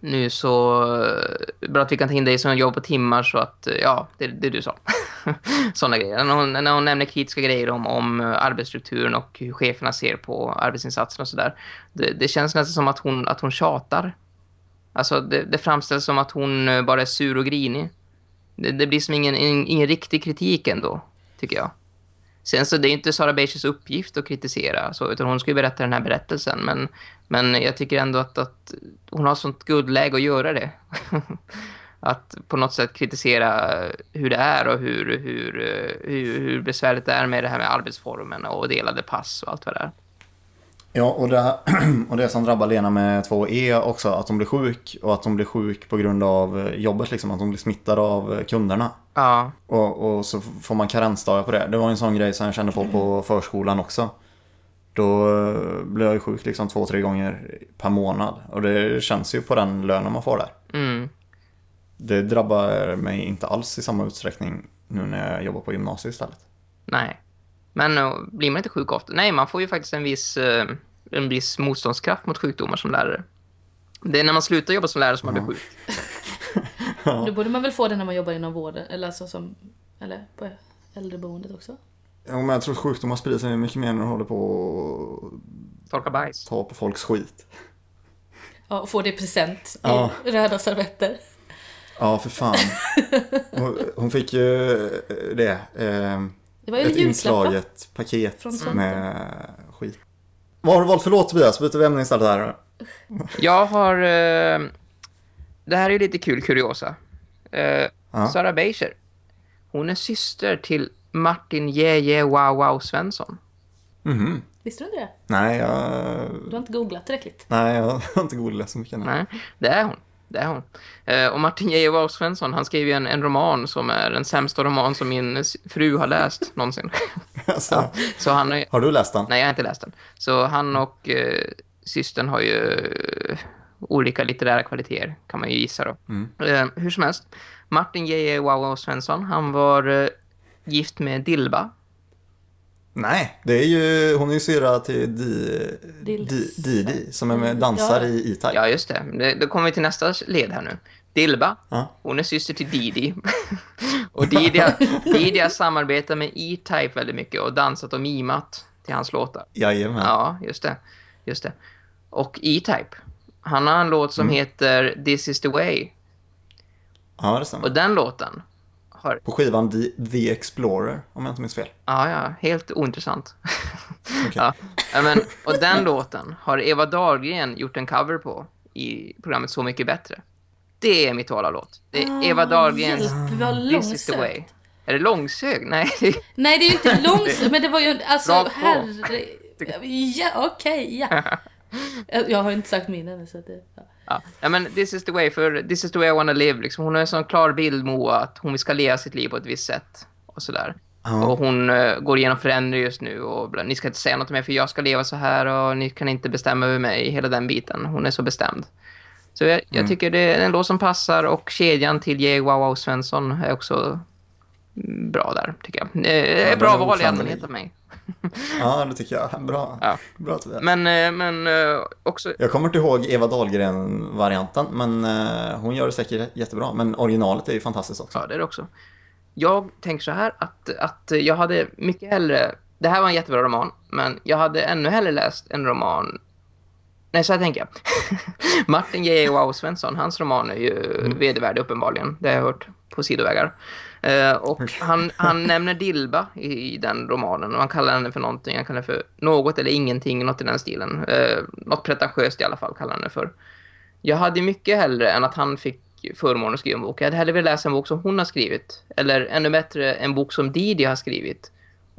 Speaker 3: nu så eh, bra att vi kan ta in dig som jobb på timmar så att eh, ja, det, det du sa. Sådana grejer. När hon, när hon nämner kritiska grejer om, om eh, arbetsstrukturen och hur cheferna ser på arbetsinsatserna och sådär. Det, det känns nästan som att hon, att hon tjatar. Alltså det, det framställs som att hon bara är sur och grinig. Det, det blir som ingen, ingen, ingen riktig kritik ändå, tycker jag. Sen så det är inte Sara Beisches uppgift att kritisera, så, utan hon ska ju berätta den här berättelsen. Men, men jag tycker ändå att, att hon har sånt guldläge att göra det. att på något sätt kritisera hur det är och hur, hur, hur, hur besvärligt det är med det här med arbetsformen och delade pass och allt vad det är.
Speaker 1: Ja, och det, och det som drabbar Lena med två E också, att hon blir sjuk. Och att hon blir sjuk på grund av jobbet, liksom. Att hon blir smittad av kunderna.
Speaker 3: Ja,
Speaker 1: Och, och så får man karensdagar på det. Det var en sån grej som jag kände på på förskolan också. Då eh, blev jag ju sjuk liksom två, tre gånger per månad. Och det känns ju på den lönen man får där.
Speaker 3: mm.
Speaker 1: Det drabbar mig inte alls i samma utsträckning nu när jag jobbar på gymnasiet istället.
Speaker 3: nej. Men uh, blir man inte sjuk ofta? Nej, man får ju faktiskt en viss, uh, en viss motståndskraft mot sjukdomar som lärare. Det är när man slutar jobba som lärare som man blir sjuk.
Speaker 2: Då borde man väl få det när man jobbar inom vården, eller alltså som, eller på äldreboendet också.
Speaker 1: Ja, men jag tror sjukdomar sprider sig mycket mer när du håller på och
Speaker 3: Torka bajs.
Speaker 1: Ta på folks skit.
Speaker 2: Ja, och få det i present
Speaker 1: Ja.
Speaker 2: i röda servetter.
Speaker 1: Ja, för fan. Hon, hon fick ju eh, det. Eh,
Speaker 2: Det var ju
Speaker 1: ett inslaget paket
Speaker 2: Från
Speaker 1: med skit. Vad har du valt för låt Tobias? Byter vi ämne istället här.
Speaker 3: Jag har... Eh, det här är ju lite kul kuriosa. Eh. Sara Beischer. Hon är syster till Martin Jeje Wow Wow Svensson.
Speaker 1: Mhm.
Speaker 2: Visste du inte det?
Speaker 1: Nej, jag,
Speaker 2: Du har inte googlat tillräckligt.
Speaker 1: nej, jag har inte googlat så mycket. Nej,
Speaker 3: det är hon. Det är hon. Eh, och Martin Wow Svensson, han skrev ju en, en roman som är den sämsta roman som min fru har läst någonsin.
Speaker 1: Alltså,
Speaker 3: Så han har
Speaker 1: du läst den?
Speaker 3: Nej, jag har inte läst den. Så han och eh, systern har ju eh, olika litterära kvaliteter, kan man ju gissa då. Eh, hur som helst, Martin. Wow Svensson, han var eh, gift med Dilba.
Speaker 1: Nej, det är ju, hon är ju syra till Di, Di, Didi som är med dansar
Speaker 2: Ja.
Speaker 1: i E-Type.
Speaker 3: Ja, just det. Då kommer vi till nästa led här nu. Dilba,
Speaker 1: Ja.
Speaker 3: hon är syster till Didi. och Didi har, Didi har samarbetat med E-Type väldigt mycket och dansat och mimat till hans låtar.
Speaker 1: Jajamän.
Speaker 3: Ja, just det. Just det. Och E-Type, han har en låt som heter This is the way.
Speaker 1: Ja, det stämmer.
Speaker 3: Och den låten har...
Speaker 1: På skivan The, The Explorer, om jag inte minns fel.
Speaker 3: Ja, ja, helt ointressant.
Speaker 1: Okej.
Speaker 3: ja. men, och den låten har Eva Dahlgren gjort en cover på i programmet Så mycket bättre. Det är mitt låt. Det är Eva Dahlgrens This is the way. Är det långsög? Nej, det-
Speaker 2: Nej, det är ju inte långsökt, men det var ju alltså
Speaker 3: Rakt
Speaker 2: herre... Ja, okej, ja. Jag har inte sagt min ännu så det... Ja.
Speaker 3: Ja. men This is the way, för This is the way I wanna live. Liksom. Hon har en sån klar bild, Moa, att hon ska leva sitt liv på ett visst sätt. Och sådär.
Speaker 1: Ja.
Speaker 3: Och hon eh, går igenom förändring just nu och ni ska inte säga något mig för jag ska leva så här och ni kan inte bestämma över mig, hela den biten. Hon är så bestämd. Så jag, jag tycker det är en låt som passar och kedjan till J. Wow Wow Svensson är också mm, bra där, tycker jag. Eh, bra val i allmänhet av mig.
Speaker 1: Ja, det tycker jag. Bra.
Speaker 3: Ja.
Speaker 1: Bra Tobias.
Speaker 3: Men, eh, men eh, också...
Speaker 1: Jag kommer inte ihåg Eva Dahlgren-varianten, men eh, hon gör det säkert jättebra. Men originalet är ju fantastiskt också.
Speaker 3: Ja, det är det också. Jag tänker så här att, att jag hade mycket hellre... Det här var en jättebra roman, men jag hade ännu hellre läst en roman... Nej, så här tänker jag. Martin J. Wow Svensson, hans roman är ju
Speaker 1: Mm.
Speaker 3: vedervärdig uppenbarligen. Det har jag hört på sidovägar. Eh, och han, han nämner Dilba i, i den romanen och han kallar henne för någonting. Han kallar henne för något eller ingenting, något i den stilen. Eh, något pretentiöst i alla fall kallar han det för. Jag hade mycket hellre än att han fick förmånen att skriva en bok. Jag hade hellre velat läsa en bok som hon har skrivit. Eller ännu bättre, en bok som Didi har skrivit.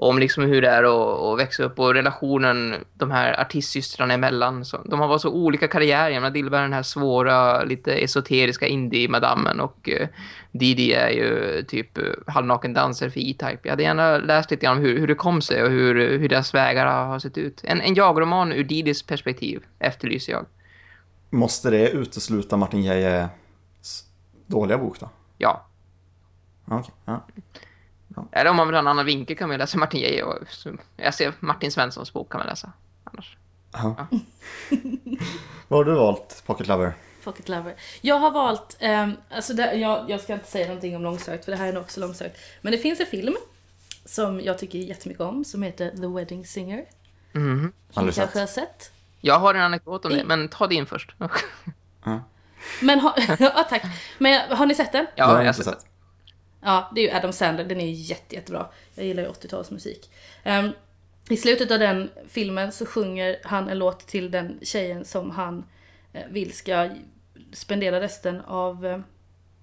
Speaker 3: Om liksom hur det är att, att växa upp och relationen de här artistsystrarna emellan. Så, de har varit så olika karriärer. Menar, Dilba är den här svåra, lite esoteriska indie-madammen och eh, Didi är ju typ eh, halvnaken danser för E-Type. Jag hade gärna läst lite grann om hur, hur det kom sig och hur, hur deras vägar har sett ut. En, en jag-roman ur Didis perspektiv efterlyser jag.
Speaker 1: Måste det utesluta Martin Geijes dåliga bok då?
Speaker 3: Ja.
Speaker 1: Okej. Ja.
Speaker 3: Eller om man vill ha en annan vinkel kan man läsa Martin Geijer. och- så- Jag ser Martin Svenssons bok kan man läsa. Annars.
Speaker 1: Ja. Vad har du valt, Pocket Lover?
Speaker 2: Pocket Lover. Jag har valt, ehm, alltså det, jag, jag ska inte säga någonting om långsökt för det här är nog också långsökt. Men det finns en film som jag tycker jättemycket om som heter The Wedding Singer.
Speaker 3: Mhm.
Speaker 2: Som ni kanske
Speaker 1: sett.
Speaker 2: har sett.
Speaker 3: Jag har en anekdot om det, men ta din först.
Speaker 2: Men har, ja tack. Men har ni sett den?
Speaker 1: det
Speaker 3: Ja,
Speaker 1: har
Speaker 3: jag
Speaker 1: jag
Speaker 3: har sett
Speaker 1: sett.
Speaker 2: Ja, det är ju Adam Sandler. Den är ju jätte, jättebra. Jag gillar ju 80-talsmusik. Ehm, I slutet av den filmen så sjunger han en låt till den tjejen som han eh, vill ska spendera resten av eh,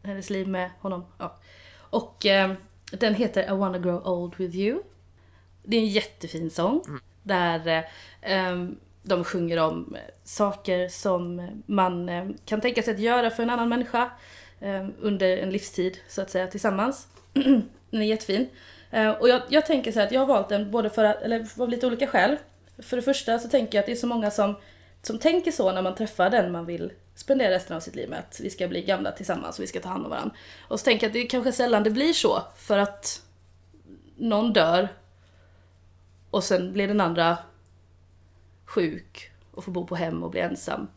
Speaker 2: hennes liv med honom. Ja. Och ehm, den heter I wanna grow old with you. Det är en jättefin sång. Där eh, ehm, de sjunger om saker som man kan tänka sig att göra för en annan människa Ehm, under en livstid så att säga tillsammans. den är jättefin. Eh, och jag, jag tänker så här att jag har valt den både för att, eller av lite olika skäl. För det första så tänker jag att det är så många som, som tänker så när man träffar den man vill spendera resten av sitt liv med. Att vi ska bli gamla tillsammans och vi ska ta hand om varandra. Och så tänker jag att det är kanske sällan det blir så. För att någon dör och sen blir den andra sjuk och får bo på hem och bli ensam.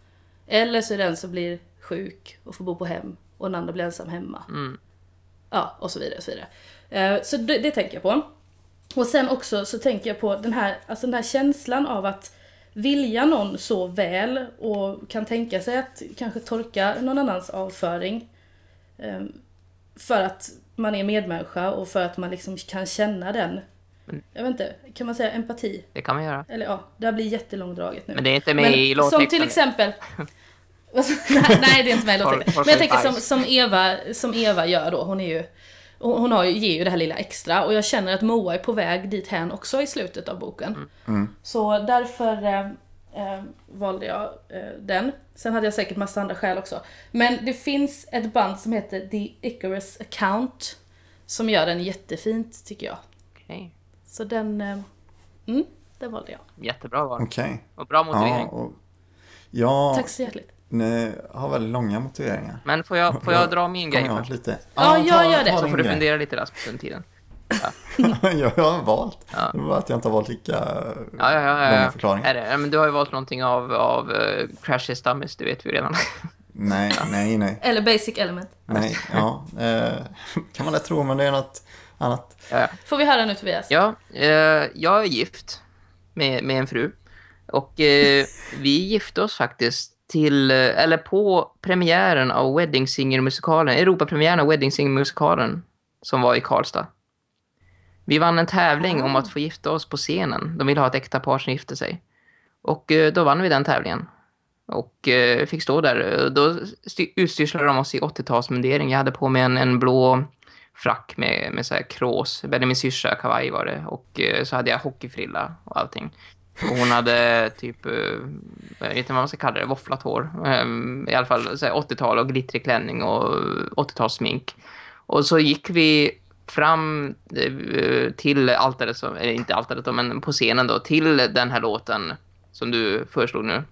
Speaker 2: Eller så är det den som blir sjuk och får bo på hem och den andra blir ensam hemma.
Speaker 3: Mm.
Speaker 2: Ja, och så vidare. Och så vidare. Eh, så det, det tänker jag på. Och sen också så tänker jag på den här, alltså den här känslan av att vilja någon så väl och kan tänka sig att kanske torka någon annans avföring. eh, För att man är medmänniska och för att man liksom kan känna den. Jag vet inte, kan man säga empati?
Speaker 3: Det kan man göra.
Speaker 2: Eller ja, det här blir jättelångdraget nu.
Speaker 3: Men det är inte med i låttexten.
Speaker 2: Som till exempel... nej, nej, det är inte
Speaker 3: har
Speaker 2: Men jag tänker som, som, Eva, som Eva gör då, hon är ju... Hon har ju, ger ju det här lilla extra och jag känner att Moa är på väg dit hän också i slutet av boken. Så därför eh, eh, valde jag eh, den. Sen hade jag säkert massa andra skäl också. Men det finns ett band som heter The Icarus Account som gör den jättefint tycker jag.
Speaker 3: Okej.
Speaker 2: Så den... Eh, mm, den valde jag.
Speaker 3: Jättebra val.
Speaker 1: Okej.
Speaker 3: Och bra motivering.
Speaker 1: Ja, och, ja
Speaker 2: Tack så hjärtligt.
Speaker 1: Ni har väldigt långa motiveringar.
Speaker 3: Men får jag, får jag dra min grej först?
Speaker 1: Lite.
Speaker 2: Ja, jag gör det.
Speaker 3: Så får du fundera lite Rasmus under tiden.
Speaker 1: jag har valt.
Speaker 3: Ja.
Speaker 1: Det var bara att jag inte har valt lika
Speaker 3: Ja, ja, ja. ja,
Speaker 1: långa
Speaker 3: ja.
Speaker 1: förklaringar.
Speaker 3: Är det? Ja, Men du har ju valt någonting av, av uh, Crashes Dummies, det vet vi ju redan.
Speaker 1: Nej, nej, nej.
Speaker 2: Eller Basic Element.
Speaker 1: Nej, ja. Eh, kan man lätt tro, men det är något annat.
Speaker 3: ja, ja.
Speaker 2: Får vi höra nu Tobias?
Speaker 3: Ja, eh, jag är gift med, med en fru. Och eh, vi gifte oss faktiskt till, eh, eller på premiären av Wedding Singer-musikalen, Europapremiären av Wedding Singer-musikalen som var i Karlstad. Vi vann en tävling om att få gifta oss på scenen. De ville ha ett äkta par som gifte sig. Och eh, då vann vi den tävlingen. Och eh, fick stå där. Då sty- utsyrslade de oss i 80-talsmundering. Jag hade på mig en, en blå frack med, med så här krås. Benjamin Syrsa kavaj var det. Och så hade jag hockeyfrilla och allting. Och hon hade typ, eh, jag vet inte vad man ska kalla det, våfflat hår. Ehm, I alla fall så här 80-tal och glittrig klänning och 80-talssmink. Och så gick vi fram eh, till altaret, som, eller inte altaret men på scenen då, till den här låten som du föreslog nu.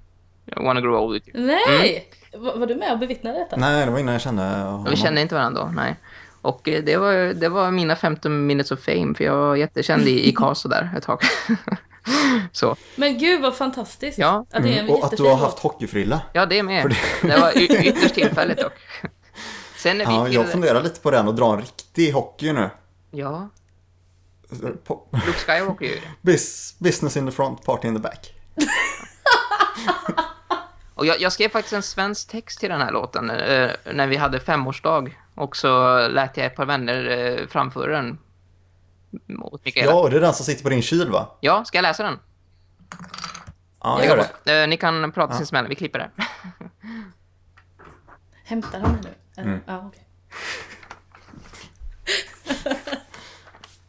Speaker 3: I wanna grow old with you.
Speaker 2: Nej! Var, var du med och bevittnade detta?
Speaker 1: Nej, det var innan jag kände honom.
Speaker 3: Vi kände inte varandra då, nej. Och eh, det var, det var mina 15 minutes of fame, för jag var jättekänd i, i Karlstad där ett tag. så,
Speaker 2: Men gud vad fantastiskt!
Speaker 3: Ja.
Speaker 2: Att det är en
Speaker 1: Mm, Och att du har haft hockeyfrilla.
Speaker 3: ja det är med. Det var y- ytterst tillfälligt dock. Sen
Speaker 1: Ja,
Speaker 3: till...
Speaker 1: jag funderar lite på den och dra en riktig hockey nu.
Speaker 3: Ja,
Speaker 1: På-
Speaker 3: Luke Skywalker ju det.
Speaker 1: Bus- Business in the front, party in the back.
Speaker 3: Och jag, jag skrev faktiskt en svensk text till den här låten eh, när vi hade femårsdag. Och så lät jag ett par vänner eh, framföra den åt Mikaela.
Speaker 1: Ja,
Speaker 3: Ja.
Speaker 1: det är den som sitter på din kyl va?
Speaker 3: ska jag läsa den?
Speaker 1: Ja, gör det.
Speaker 3: Eh, ni kan prata sinsemellan, vi klipper det.
Speaker 2: Hämtar han mig nu? Eller?
Speaker 1: Mm.
Speaker 2: Ja, okej.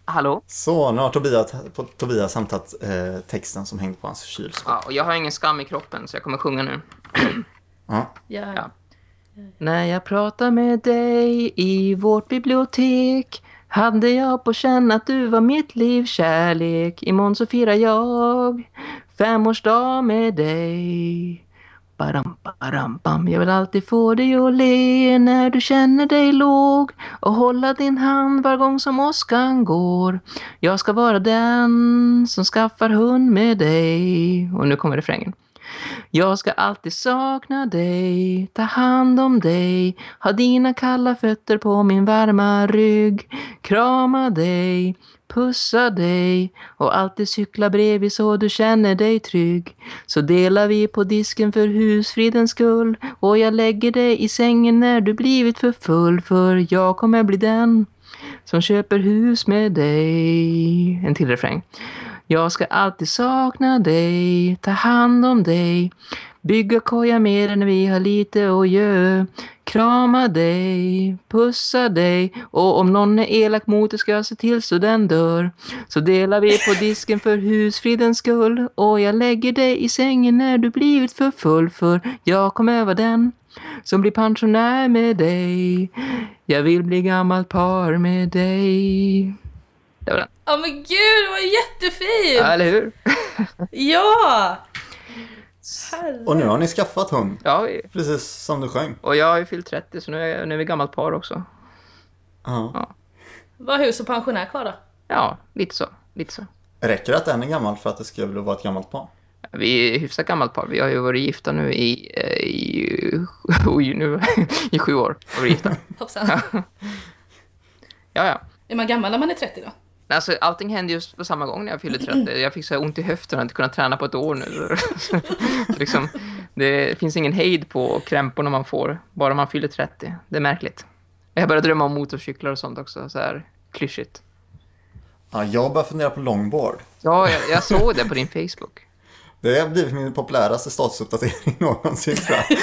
Speaker 3: Hallå?
Speaker 1: Så, nu har Tobias, på- Tobias hämtat eh, texten som hängde på hans kylskåp.
Speaker 3: Ja, och jag har ingen skam i kroppen så jag kommer sjunga nu.
Speaker 1: Ja.
Speaker 2: Ja.
Speaker 3: Ja. När jag pratar med dig i vårt bibliotek hade jag på känn att du var mitt livs kärlek. Imorgon så firar jag femårsdag med dig. Baram, baram, bam. Jag vill alltid få dig att le när du känner dig låg och hålla din hand var gång som åskan går. Jag ska vara den som skaffar hund med dig. Och nu kommer refrängen. Jag ska alltid sakna dig, ta hand om dig, ha dina kalla fötter på min varma rygg, krama dig, pussa dig och alltid cykla bredvid så du känner dig trygg. Så delar vi på disken för husfridens skull och jag lägger dig i sängen när du blivit för full för jag kommer bli den som köper hus med dig. En till refräng. Jag ska alltid sakna dig, ta hand om dig, bygga koja med dig när vi har lite att göra, krama dig, pussa dig och om någon är elak mot dig ska jag se till så den dör. Så delar vi på disken för husfridens skull och jag lägger dig i sängen när du blivit för full för jag kommer vara den som blir pensionär med dig. Jag vill bli gammalt par med dig. Det var den.
Speaker 2: Ja men gud, det var jättefint!
Speaker 3: Ja, eller hur?
Speaker 2: Ja! Herre.
Speaker 1: Och nu har ni skaffat hund.
Speaker 3: Ja, vi-
Speaker 1: Precis som du sjöng.
Speaker 3: och jag har ju fyllt 30 så nu är, nu är vi gammalt par också.
Speaker 1: Ja.
Speaker 2: Var hus och pensionär kvar då?
Speaker 3: Ja, lite så. Lite så.
Speaker 1: Räcker det att en är gammal för att det ska vara ett gammalt par?
Speaker 3: Vi är hyfsat gammalt par. Vi har ju varit gifta nu i, eh, i, oj, nu, i sju år. Har vi gifta.
Speaker 2: Hoppsan.
Speaker 3: Ja, ja.
Speaker 2: Är man gammal när man är 30 då?
Speaker 3: Alltså, allting hände just på samma gång när jag fyllde 30. Jag fick så ont i höften och inte kunnat träna på ett år nu. Så liksom, det finns ingen hejd på krämporna man får, bara man fyller 30. Det är märkligt. Jag började drömma om motorcyklar och sånt också, så här klyschigt.
Speaker 1: Ja, jag börjar fundera på longboard.
Speaker 3: Ja, jag, jag såg det på din Facebook.
Speaker 1: Det har blivit min populäraste statusuppdatering någonsin tror jag.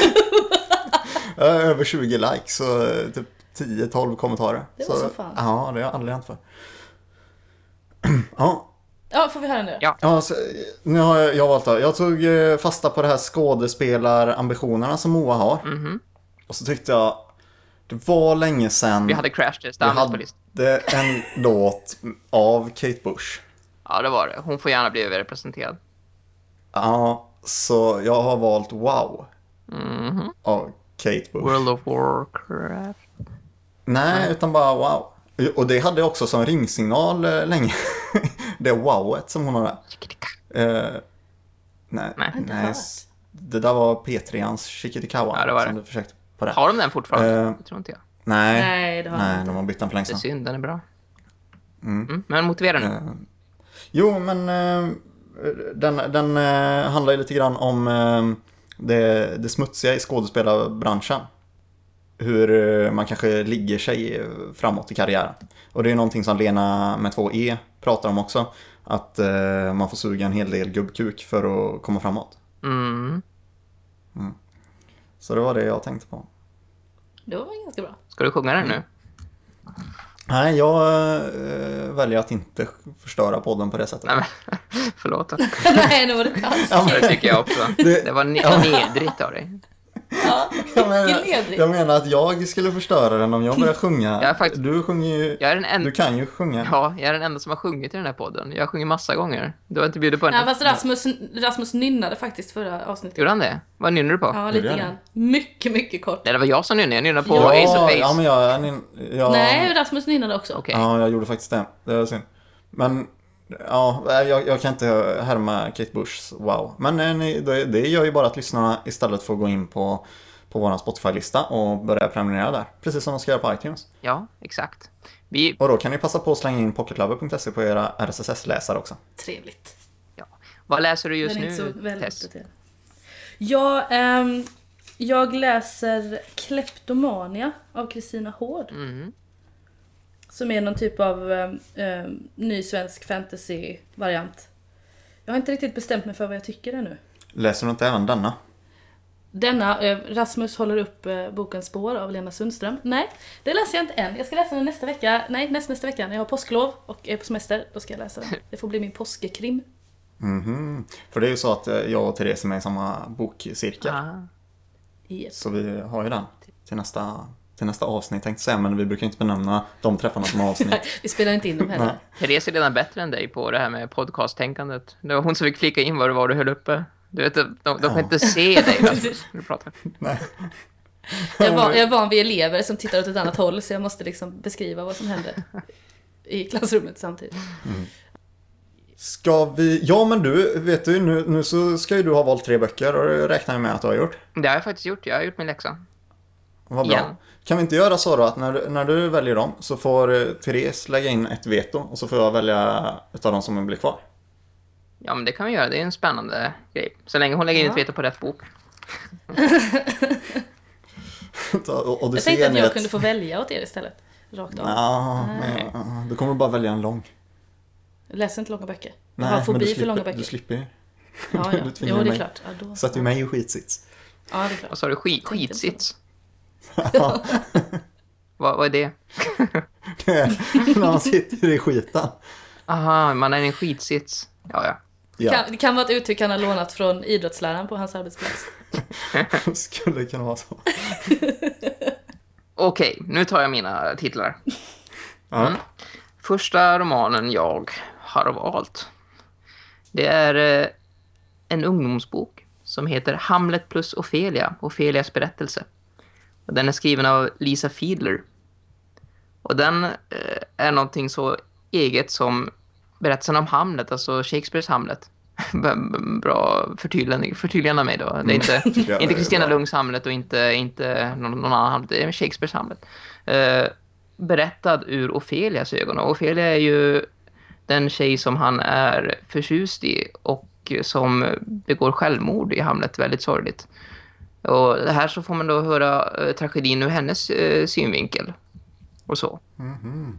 Speaker 1: Jag har över 20 likes och eh, typ 10-12 kommentarer.
Speaker 2: Det var så fan.
Speaker 1: Ja, det har jag aldrig hänt för. Ja,
Speaker 2: Ja, får vi höra nu?
Speaker 3: Ja.
Speaker 1: ja så, nu har jag, jag valt det. Jag tog eh, fasta på det här skådespelarambitionerna som Moa har.
Speaker 3: Mhm.
Speaker 1: Och så tyckte jag, det var länge sedan
Speaker 3: Vi hade Crash Test,
Speaker 1: vi
Speaker 3: Dannes på listan.
Speaker 1: hade en låt av Kate Bush.
Speaker 3: Ja, det var det. Hon får gärna bli överrepresenterad.
Speaker 1: Ja, så jag har valt Wow
Speaker 3: Mhm.
Speaker 1: av Kate Bush.
Speaker 3: World of Warcraft.
Speaker 1: Nej, utan bara wow. Och det hade jag också som ringsignal eh, länge. det wowet som hon har där. Eh, nej,
Speaker 3: Nej.
Speaker 1: Det där var P3ans Chiquitikawa
Speaker 3: Ja, det var
Speaker 1: som
Speaker 3: det.
Speaker 1: du försökte på det.
Speaker 3: Har de den fortfarande?
Speaker 1: Eh,
Speaker 3: det tror inte jag.
Speaker 1: Nej,
Speaker 2: Nej, det har
Speaker 1: nej de har bytt den för länge
Speaker 3: Det är
Speaker 1: sedan.
Speaker 3: synd, den är bra. Mm. Men motivera nu.
Speaker 1: Eh, Jo, men eh, den, den eh, handlar ju lite grann om eh, det, det smutsiga i skådespelarbranschen. Hur eh, man kanske ligger sig framåt i karriären. Och det är någonting som Lena med två E pratar om också. Att eh, man får suga en hel del gubbkuk för att komma framåt.
Speaker 3: Mm.
Speaker 1: Så det var det jag tänkte på.
Speaker 2: Det var ganska bra.
Speaker 3: Ska du sjunga den nu?
Speaker 1: Nej, jag eh, väljer att inte förstöra podden på det sättet.
Speaker 3: Nej, men, förlåt.
Speaker 2: Nej, nu var det taskigt.
Speaker 3: Det tycker jag också.
Speaker 1: Det-
Speaker 3: Det var ne- nedrigt av dig.
Speaker 2: Ja.
Speaker 1: Jag menar, jag menar att jag skulle förstöra den om jag börjar sjunga.
Speaker 3: Jag är faktiskt-
Speaker 1: Du sjunger ju...
Speaker 3: Jag är den enda...
Speaker 1: Du kan ju sjunga.
Speaker 3: Ja, jag är den enda som har sjungit i den här podden. Jag har sjungit massa gånger. Du har inte bjudit på
Speaker 2: Ja,
Speaker 3: den.
Speaker 2: fast Rasmus, Rasmus nynnade faktiskt förra avsnittet.
Speaker 3: Gjorde han det? Vad nynnar du på?
Speaker 2: Ja, lite grann. Mycket, mycket kort.
Speaker 3: Nej, det var jag som nynnade. Jag nynnade på
Speaker 2: Ja,
Speaker 3: Ace of Base.
Speaker 1: ja, men jag, jag, jag,
Speaker 2: Nej, Rasmus nynnade också.
Speaker 3: Okej.
Speaker 1: ja, jag gjorde faktiskt det. Det var synd. Men, ja, jag, jag kan inte härma Kate Bushs wow. Men eh, det, gör ju bara att lyssnarna istället får gå in på, på vår Spotify-lista och börja prenumerera där. Precis som de ska göra på iTunes.
Speaker 3: Ja, exakt. Vi...
Speaker 1: Och då kan ni passa på att slänga in pocketlover.se på era RSS-läsare också.
Speaker 2: Trevligt.
Speaker 3: Ja. Vad läser du just
Speaker 2: Den
Speaker 3: nu, Tess?
Speaker 2: uppdaterad. Ja, ehm, jag läser Kleptomania av Kristina Hård.
Speaker 3: Mm.
Speaker 2: Som är någon typ av ehm, ehm, ny svensk fantasy-variant. Jag har inte riktigt bestämt mig för vad jag tycker ännu.
Speaker 1: Läser du inte även denna?
Speaker 2: Denna, eh, Rasmus håller upp eh, boken Spår av Lena Sundström. Nej, det läser jag inte än. Jag ska läsa den nästa vecka. Nej, nästa, nästa vecka när jag har påsklov och är på semester. Då ska jag läsa den. Det får bli min påskekrim.
Speaker 1: Mhm. För det är ju så att eh, jag och Therese är med i samma bokcirkel.
Speaker 3: Ah.
Speaker 2: Yes.
Speaker 1: Så vi har ju den till nästa, till nästa avsnitt tänkte säga, men vi brukar inte benämna de träffarna som avsnitt.
Speaker 2: Vi spelar inte in dem heller.
Speaker 3: Therese är redan bättre än dig på det här med podcast-tänkandet. Det var hon som fick flika in vad det var du höll uppe. Du vet, de, de kan
Speaker 1: Ja.
Speaker 3: inte se dig när du pratar.
Speaker 1: Nej.
Speaker 2: Jag, var, jag är van vid elever som tittar åt ett annat håll så jag måste liksom beskriva vad som händer i klassrummet samtidigt.
Speaker 1: Ska vi... Ja men du, vet du, nu, nu så ska ju du ha valt tre böcker och det räknar jag med att du har gjort.
Speaker 3: Det har jag faktiskt gjort. Jag har gjort min läxa.
Speaker 1: Vad bra.
Speaker 3: Igen.
Speaker 1: Kan vi inte göra så då att när du, när du väljer dem så får eh, Therese lägga in ett veto och så får jag välja utav de som blir kvar.
Speaker 3: Ja, men det kan vi göra. Det är en spännande grej. Så länge hon lägger in ett veto på rätt bok.
Speaker 1: och, och du
Speaker 2: Jag tänkte att jag kunde få välja åt er istället. Rakt av.
Speaker 1: Ja, men, du kommer bara välja en lång.
Speaker 2: Jag läser inte långa böcker. Jag
Speaker 1: Nej,
Speaker 2: har fobi
Speaker 1: du
Speaker 2: för
Speaker 1: slipper,
Speaker 2: långa böcker.
Speaker 1: Du slipper ju.
Speaker 2: Ja,
Speaker 1: du
Speaker 2: ja.
Speaker 1: tvingar
Speaker 2: Jo, det är
Speaker 1: mig.
Speaker 2: klart. Ja, då.
Speaker 1: Sätter ju mig i skitsits.
Speaker 2: Ja, det är klart.
Speaker 3: Vad sa du? Skit,
Speaker 2: Tänkte
Speaker 3: vad, vad är det?
Speaker 1: Det är när man sitter i skiten.
Speaker 3: Aha, man är i en skitsits. Ja, ja.
Speaker 1: Ja,
Speaker 2: Kan, det kan vara ett uttryck han har lånat från idrottsläraren på hans arbetsplats.
Speaker 1: skulle kunna vara så.
Speaker 3: Okej, nu tar jag mina titlar. Mm. Första romanen jag har valt. Det är eh, en ungdomsbok som heter Hamlet plus Ofelia, Ofelias berättelse. Den är skriven av Lisa Fiedler. Och den eh, är någonting så eget som berättelsen om Hamlet, alltså Shakespeares Hamlet. Bra förtydligande, förtydligande mig då. Det är inte,
Speaker 1: tycker jag
Speaker 3: inte
Speaker 1: är
Speaker 3: Kristina
Speaker 1: bra.
Speaker 3: Lungs Hamlet och inte, inte någon, någon annan Hamlet. Det är Shakespeares Hamlet. Eh, berättad ur Ofelias ögon. Och Ofelia är ju den tjej som han är förtjust i och som begår självmord i Hamlet väldigt sorgligt. Och det här så får man då höra eh, tragedin ur hennes eh, synvinkel. Och så.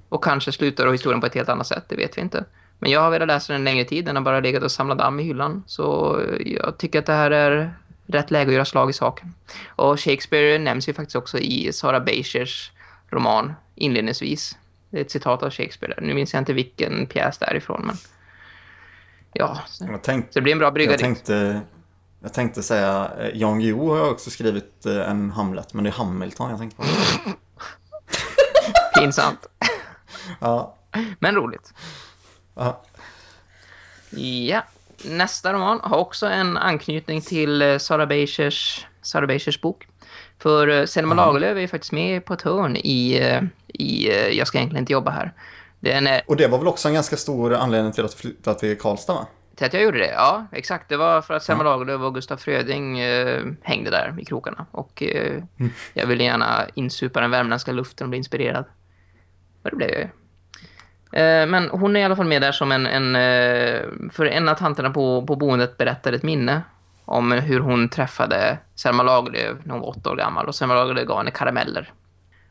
Speaker 3: Och kanske slutar då historien på ett helt annat sätt, det vet vi inte. Men jag har velat läsa den en längre tid, den har bara legat och samlat damm i hyllan. Så eh, jag tycker att det här är rätt läge att göra slag i saken. Och Shakespeare nämns ju faktiskt också i Sarah Beishers roman inledningsvis. Det är ett citat av Shakespeare där. Nu minns jag inte vilken pjäs därifrån, men... Ja, så
Speaker 1: Jag, tänk,
Speaker 3: det blir en bra brygga
Speaker 1: jag,
Speaker 3: dit.
Speaker 1: Jag tänkte säga, eh, Jan Guillou har också skrivit eh, en Hamlet, men det är Hamilton jag tänkte på.
Speaker 3: Pinsamt.
Speaker 1: Ja,
Speaker 3: Men roligt.
Speaker 1: ja.
Speaker 3: Ja, nästa roman har också en anknytning till eh, Sara Beishers, Sara Beishers bok. För Selma Lagerlöf är faktiskt med på ett hörn i, i Jag ska egentligen inte jobba här. Den är,
Speaker 1: Och det var väl också en ganska stor anledning till att flytta till Karlstad va?
Speaker 3: Att jag gjorde det, ja exakt. Det var för att Selma Lagerlöf och Gustaf Fröding eh, hängde där i krokarna. Och eh, jag ville gärna insupa den värmländska luften och bli inspirerad. Och det blev jag ju. Eh, Men hon är i alla fall med där som en... en eh, för en av tanterna på, på boendet berättade ett minne om hur hon träffade Selma Lagerlöf när hon var åtta år gammal. Och Selma Lagerlöf gav henne karameller.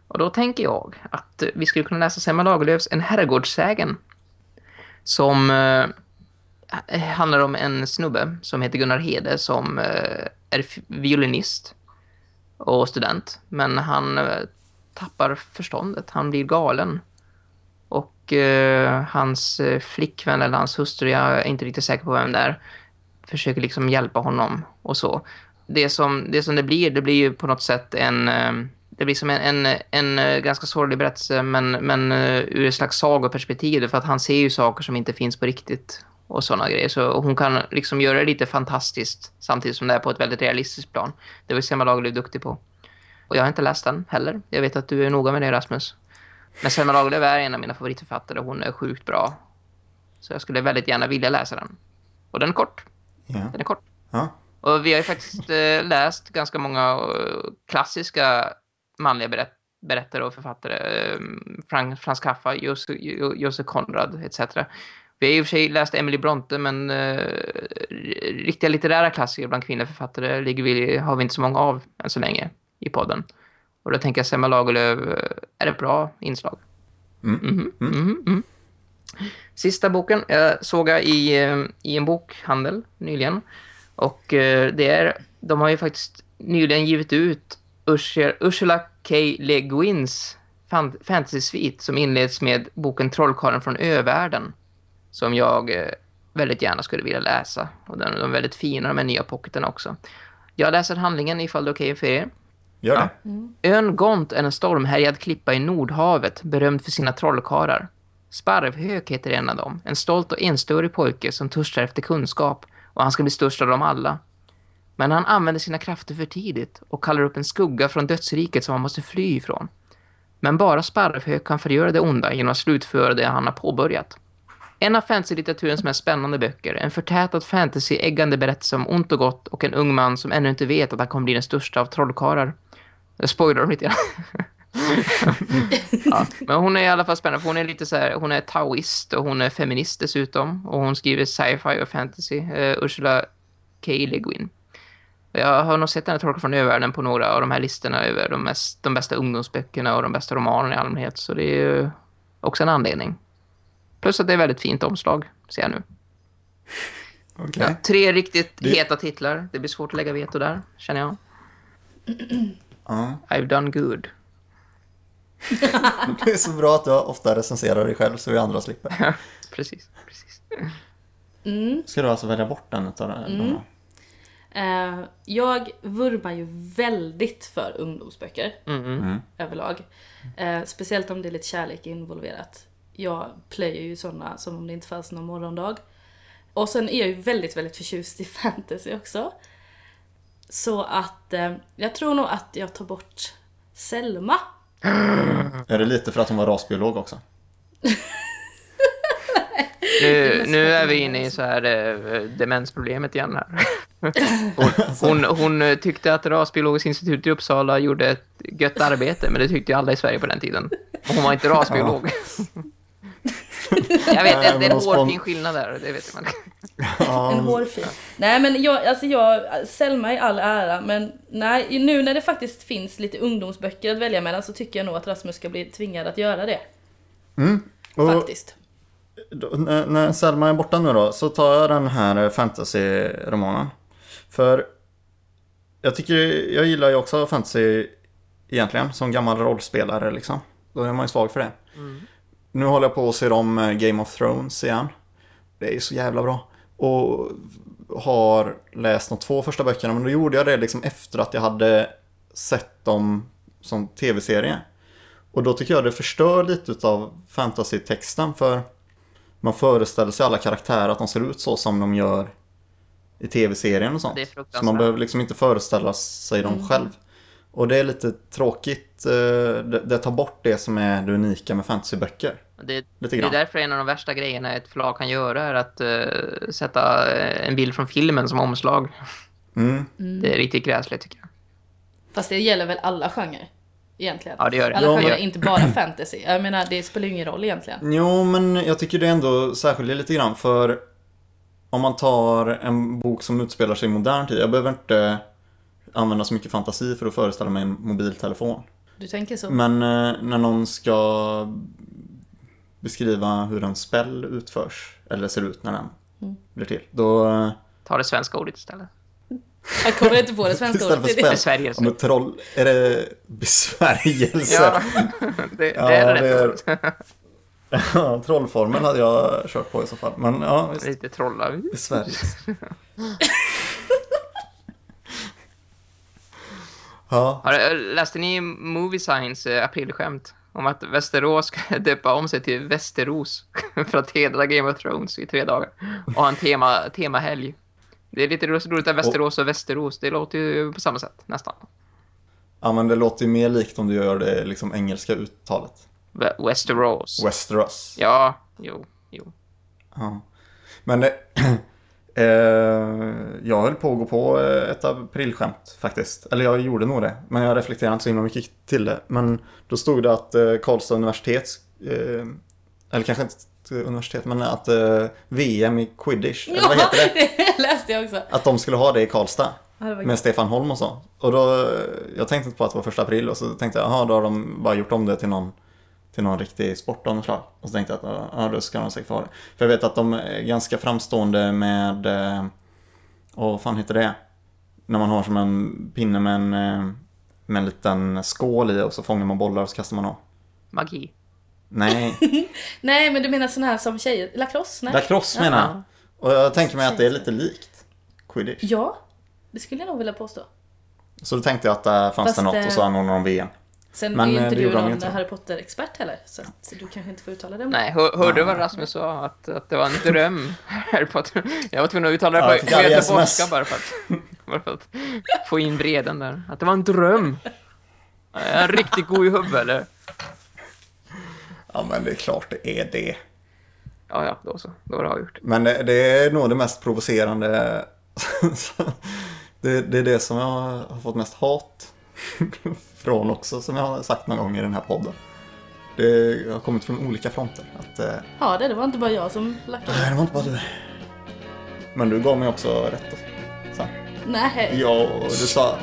Speaker 3: Och då tänker jag att vi skulle kunna läsa Selma Lagerlöfs En herrgårdssägen. Som eh, Eh, handlar om en snubbe som heter Gunnar Hede som eh, är violinist och student. Men han eh, tappar förståndet. Han blir galen. Och eh, hans flickvän eller hans hustru, jag är inte riktigt säker på vem det är, försöker liksom hjälpa honom och så. Det som det, som det blir, det blir ju på något sätt en... Det blir som en, en, en ganska sorglig berättelse, men, men ur ett slags sagoperspektiv. För att han ser ju saker som inte finns på riktigt och sådana grejer. Så hon kan liksom göra det lite fantastiskt samtidigt som det är på ett väldigt realistiskt plan. Det var Selma Lagerlöf duktig på. Och jag har inte läst den heller. Jag vet att du är noga med det, Rasmus. Men Selma Lagerlöf är en av mina favoritförfattare. Hon är sjukt bra. Så jag skulle väldigt gärna vilja läsa den. Och den är kort.
Speaker 1: Ja.
Speaker 3: Den är kort.
Speaker 1: ja.
Speaker 3: Och vi har ju faktiskt eh, läst ganska många eh, klassiska manliga berätt berättare och författare. Eh, Frank, Frans Kafka, Josef Jo- Josef Konrad etc. Vi har i och för sig läst Emily Bronte, men eh, riktiga litterära klassiker bland kvinnliga författare ligger vi, har vi inte så många av än så länge i podden. Och då tänker jag Selma Lagerlöf eh, är ett bra inslag. Mhm, mhm, mhm. Sista boken jag såg jag i, eh, i en bokhandel nyligen. Och eh, det är, de har ju faktiskt nyligen givit ut Ursula, K. Le Guins fan, fantasy-svit som inleds med boken Trollkarlen från övärlden. Som jag eh, väldigt gärna skulle vilja läsa. Och de är väldigt fina, de här nya pocketen också. Jag läser handlingen ifall det är okej för er.
Speaker 1: Gör
Speaker 3: Ja.
Speaker 1: det.
Speaker 3: Ön Gont är en stormhärjad klippa i Nordhavet, berömd för sina trollkarlar. Sparvhök heter en av dem, en stolt och enstörig pojke som törstar efter kunskap och han ska bli störst av dem alla. Men han använder sina krafter för tidigt och kallar upp en skugga från dödsriket som han måste fly ifrån. Men bara Sparvhök kan förgöra det onda genom att slutföra det han har påbörjat. En av fantasy-litteraturens mest spännande böcker, en förtätad fantasy-äggande berättelse om ont och gott och en ung man som ännu inte vet att han kommer bli den största av trollkarlar. Jag spoilar dem lite grann. ja, men hon är i alla fall spännande för hon är lite så här, hon är taoist och hon är feminist dessutom och hon skriver sci-fi och fantasy. Uh, Ursula K. Le Guin. Jag har nog sett henne torka från övärlden på några av de här listorna över de, mest, de bästa ungdomsböckerna och de bästa romanerna i allmänhet. Så det är ju också en anledning. Plus att det är väldigt fint omslag, ser jag nu.
Speaker 1: Okej.
Speaker 3: Ja, tre riktigt
Speaker 1: Det-
Speaker 3: heta titlar. Det blir svårt att lägga veto där, känner jag.
Speaker 1: Ja.
Speaker 3: I've done good.
Speaker 1: Det är så bra att jag ofta recenserar dig själv så vi andra slipper.
Speaker 3: precis, precis.
Speaker 1: Ska du alltså välja bort en utav de
Speaker 2: Mm. Eh, jag vurmar ju väldigt för ungdomsböcker
Speaker 3: Mm.
Speaker 2: överlag. Eh, speciellt om det är lite kärlek involverat. Jag plöjer ju sådana som om det inte fanns någon morgondag. Och sen är jag ju väldigt, väldigt förtjust i fantasy också. Så att eh, jag tror nog att jag tar bort Selma.
Speaker 1: Är det lite för att hon var rasbiolog också?
Speaker 3: Nu, nu är vi inne i så här eh, demensproblemet igen här. Hon, hon, hon eh, tyckte att Rasbiologiskt institut i Uppsala gjorde ett gött arbete, men det tyckte ju alla i Sverige på den tiden. Och hon var inte rasbiolog. Jag vet, det, det är en hårfin skillnad där, det vet man.
Speaker 2: En hårfin. Nej men jag, alltså jag, Selma i all ära, men nej, nu när det faktiskt finns lite ungdomsböcker att välja mellan så tycker jag nog att Rasmus ska bli tvingad att göra det.
Speaker 1: Och
Speaker 2: Faktiskt.
Speaker 1: då, när, när Selma är borta nu då så tar jag den här fantasy-romanen. För jag tycker, jag gillar ju också fantasy egentligen som gammal rollspelare liksom. Då är man ju svag för det. Nu håller jag på att se om eh, Game of Thrones igen. Det är så jävla bra. Och har läst de två första böckerna men då gjorde jag det liksom efter att jag hade sett dem som tv-serie. Och då tycker jag det förstör lite av fantasy-texten för man föreställer sig alla karaktärer att de ser ut så som de gör i tv-serien och sånt. Så man behöver liksom inte föreställa sig dem själv. Och det är lite tråkigt. eh, det tar bort det som är det unika med fantasyböcker.
Speaker 3: Det, det är därför en av de värsta grejerna ett förlag kan göra är att eh, sätta eh, en bild från filmen som omslag.
Speaker 1: Mm.
Speaker 3: Det är riktigt gräsligt tycker jag.
Speaker 2: Fast det gäller väl alla genrer? Egentligen.
Speaker 3: Ja, det gör det.
Speaker 2: Alla
Speaker 1: Ja,
Speaker 2: genrer,
Speaker 3: men-
Speaker 2: inte bara fantasy. Jag menar, det spelar ju ingen roll egentligen.
Speaker 1: Jo, men jag tycker det ändå särskiljer lite grann för om man tar en bok som utspelar sig i modern tid. Jag behöver inte använda så mycket fantasi för att föreställa mig en mobiltelefon.
Speaker 2: Du tänker så?
Speaker 1: Men eh, när någon ska beskriva hur en spell utförs, eller ser ut när den
Speaker 2: Mm.
Speaker 1: blir till, då
Speaker 3: Ta det svenska ordet istället.
Speaker 2: Jag kommer inte på det svenska
Speaker 1: Istället
Speaker 2: ordet.
Speaker 1: för
Speaker 2: Det är det.
Speaker 1: spell.
Speaker 3: Besvärjelse.
Speaker 1: om ett troll, är det besvärjelse?
Speaker 3: Ja, det, det
Speaker 1: Ja,
Speaker 3: är
Speaker 1: det
Speaker 3: rätt
Speaker 1: är-. Ja, trollformen hade jag kört på i så fall. Men ja, visst.
Speaker 3: Lite trollar.
Speaker 1: Besvärligt. ja,
Speaker 3: Har, läste ni Movie Science eh, aprilskämt? Om att Västerås ska döpa om sig till Västeros för att hedra Game of Thrones i tre dagar. Och ha en tema, temahelg. Det är lite roligt att Västerås och Västeros, det låter ju på samma sätt nästan.
Speaker 1: ja, men det låter ju mer likt om du gör det liksom engelska uttalet.
Speaker 3: Westeros.
Speaker 1: Westeros.
Speaker 3: Ja, jo, jo.
Speaker 1: Ja. Men det, eh, jag höll på att gå på eh, ett aprilskämt faktiskt. Eller jag gjorde nog det. Men jag reflekterade inte så himla mycket till det. Men då stod det att eh, Karlstad universitet, eh, eller kanske inte universitet, men att eh, VM i quidditch, eller vad
Speaker 2: Ja,
Speaker 1: heter det?
Speaker 2: det läste jag också.
Speaker 1: Att de skulle ha det i Karlstad.
Speaker 2: Ja, det
Speaker 1: Med Stefan Holm och så. Och då, eh, jag tänkte inte på att det var första april och så tänkte jag, jaha, då har de bara gjort om det till någon, till någon riktig sport av något slag. Och så tänkte jag att, ja, då ska de säkert få ha det. För jag vet att de är ganska framstående med, eh, åh, vad fan heter det? När man har som en pinne med en, eh, med en liten skål i och så fångar man bollar och så kastar man av.
Speaker 3: Magi.
Speaker 1: Nej,
Speaker 2: Nej, men du menar sån här som tjejer? Lacrosse? Nej?
Speaker 1: lacrosse menar jag. Och jag tänker mig att det är lite likt quidditch.
Speaker 2: Ja, det skulle jag nog vilja påstå.
Speaker 1: Så då tänkte jag att där fanns
Speaker 2: Fast,
Speaker 1: det något
Speaker 2: eh,
Speaker 1: och så anordnade de VM.
Speaker 2: Sen
Speaker 1: Men,
Speaker 2: är ju
Speaker 1: eh,
Speaker 2: inte du någon
Speaker 1: inte.
Speaker 2: Harry Potter-expert heller, så att du kanske inte får uttala det.
Speaker 3: Nej, hör, hörde du vad Rasmus sa? Att, att det var en dröm. Harry Potter. Jag var tvungen att uttala
Speaker 1: Ja,
Speaker 3: det på,
Speaker 1: fick
Speaker 3: på göteborgska bara för, att, bara för att få in vreden där. Att det var en dröm. Är jag riktigt god i huvudet eller?
Speaker 1: Ja, men det är klart det är det.
Speaker 3: Ja, ja, då så. Då var det avgjort.
Speaker 1: Men det, det är nog det mest provocerande. det, det är det som jag har fått mest hat från också, som jag har sagt några gånger i den här podden. Det har kommit från olika fronter. Att, eh,
Speaker 2: Ja, det, det var inte bara jag som lackade.
Speaker 1: nej, det var inte bara du. Men du gav mig också rätt. Sen.
Speaker 2: Nej.
Speaker 1: Ja, och du sa...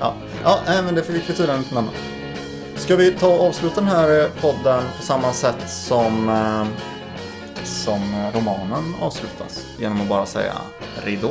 Speaker 1: Ja, ja nej, men det fick vi tydligen inte nämna. Ska vi ta och avsluta den här podden på samma sätt som, eh, som romanen avslutas? Genom att bara säga ridå.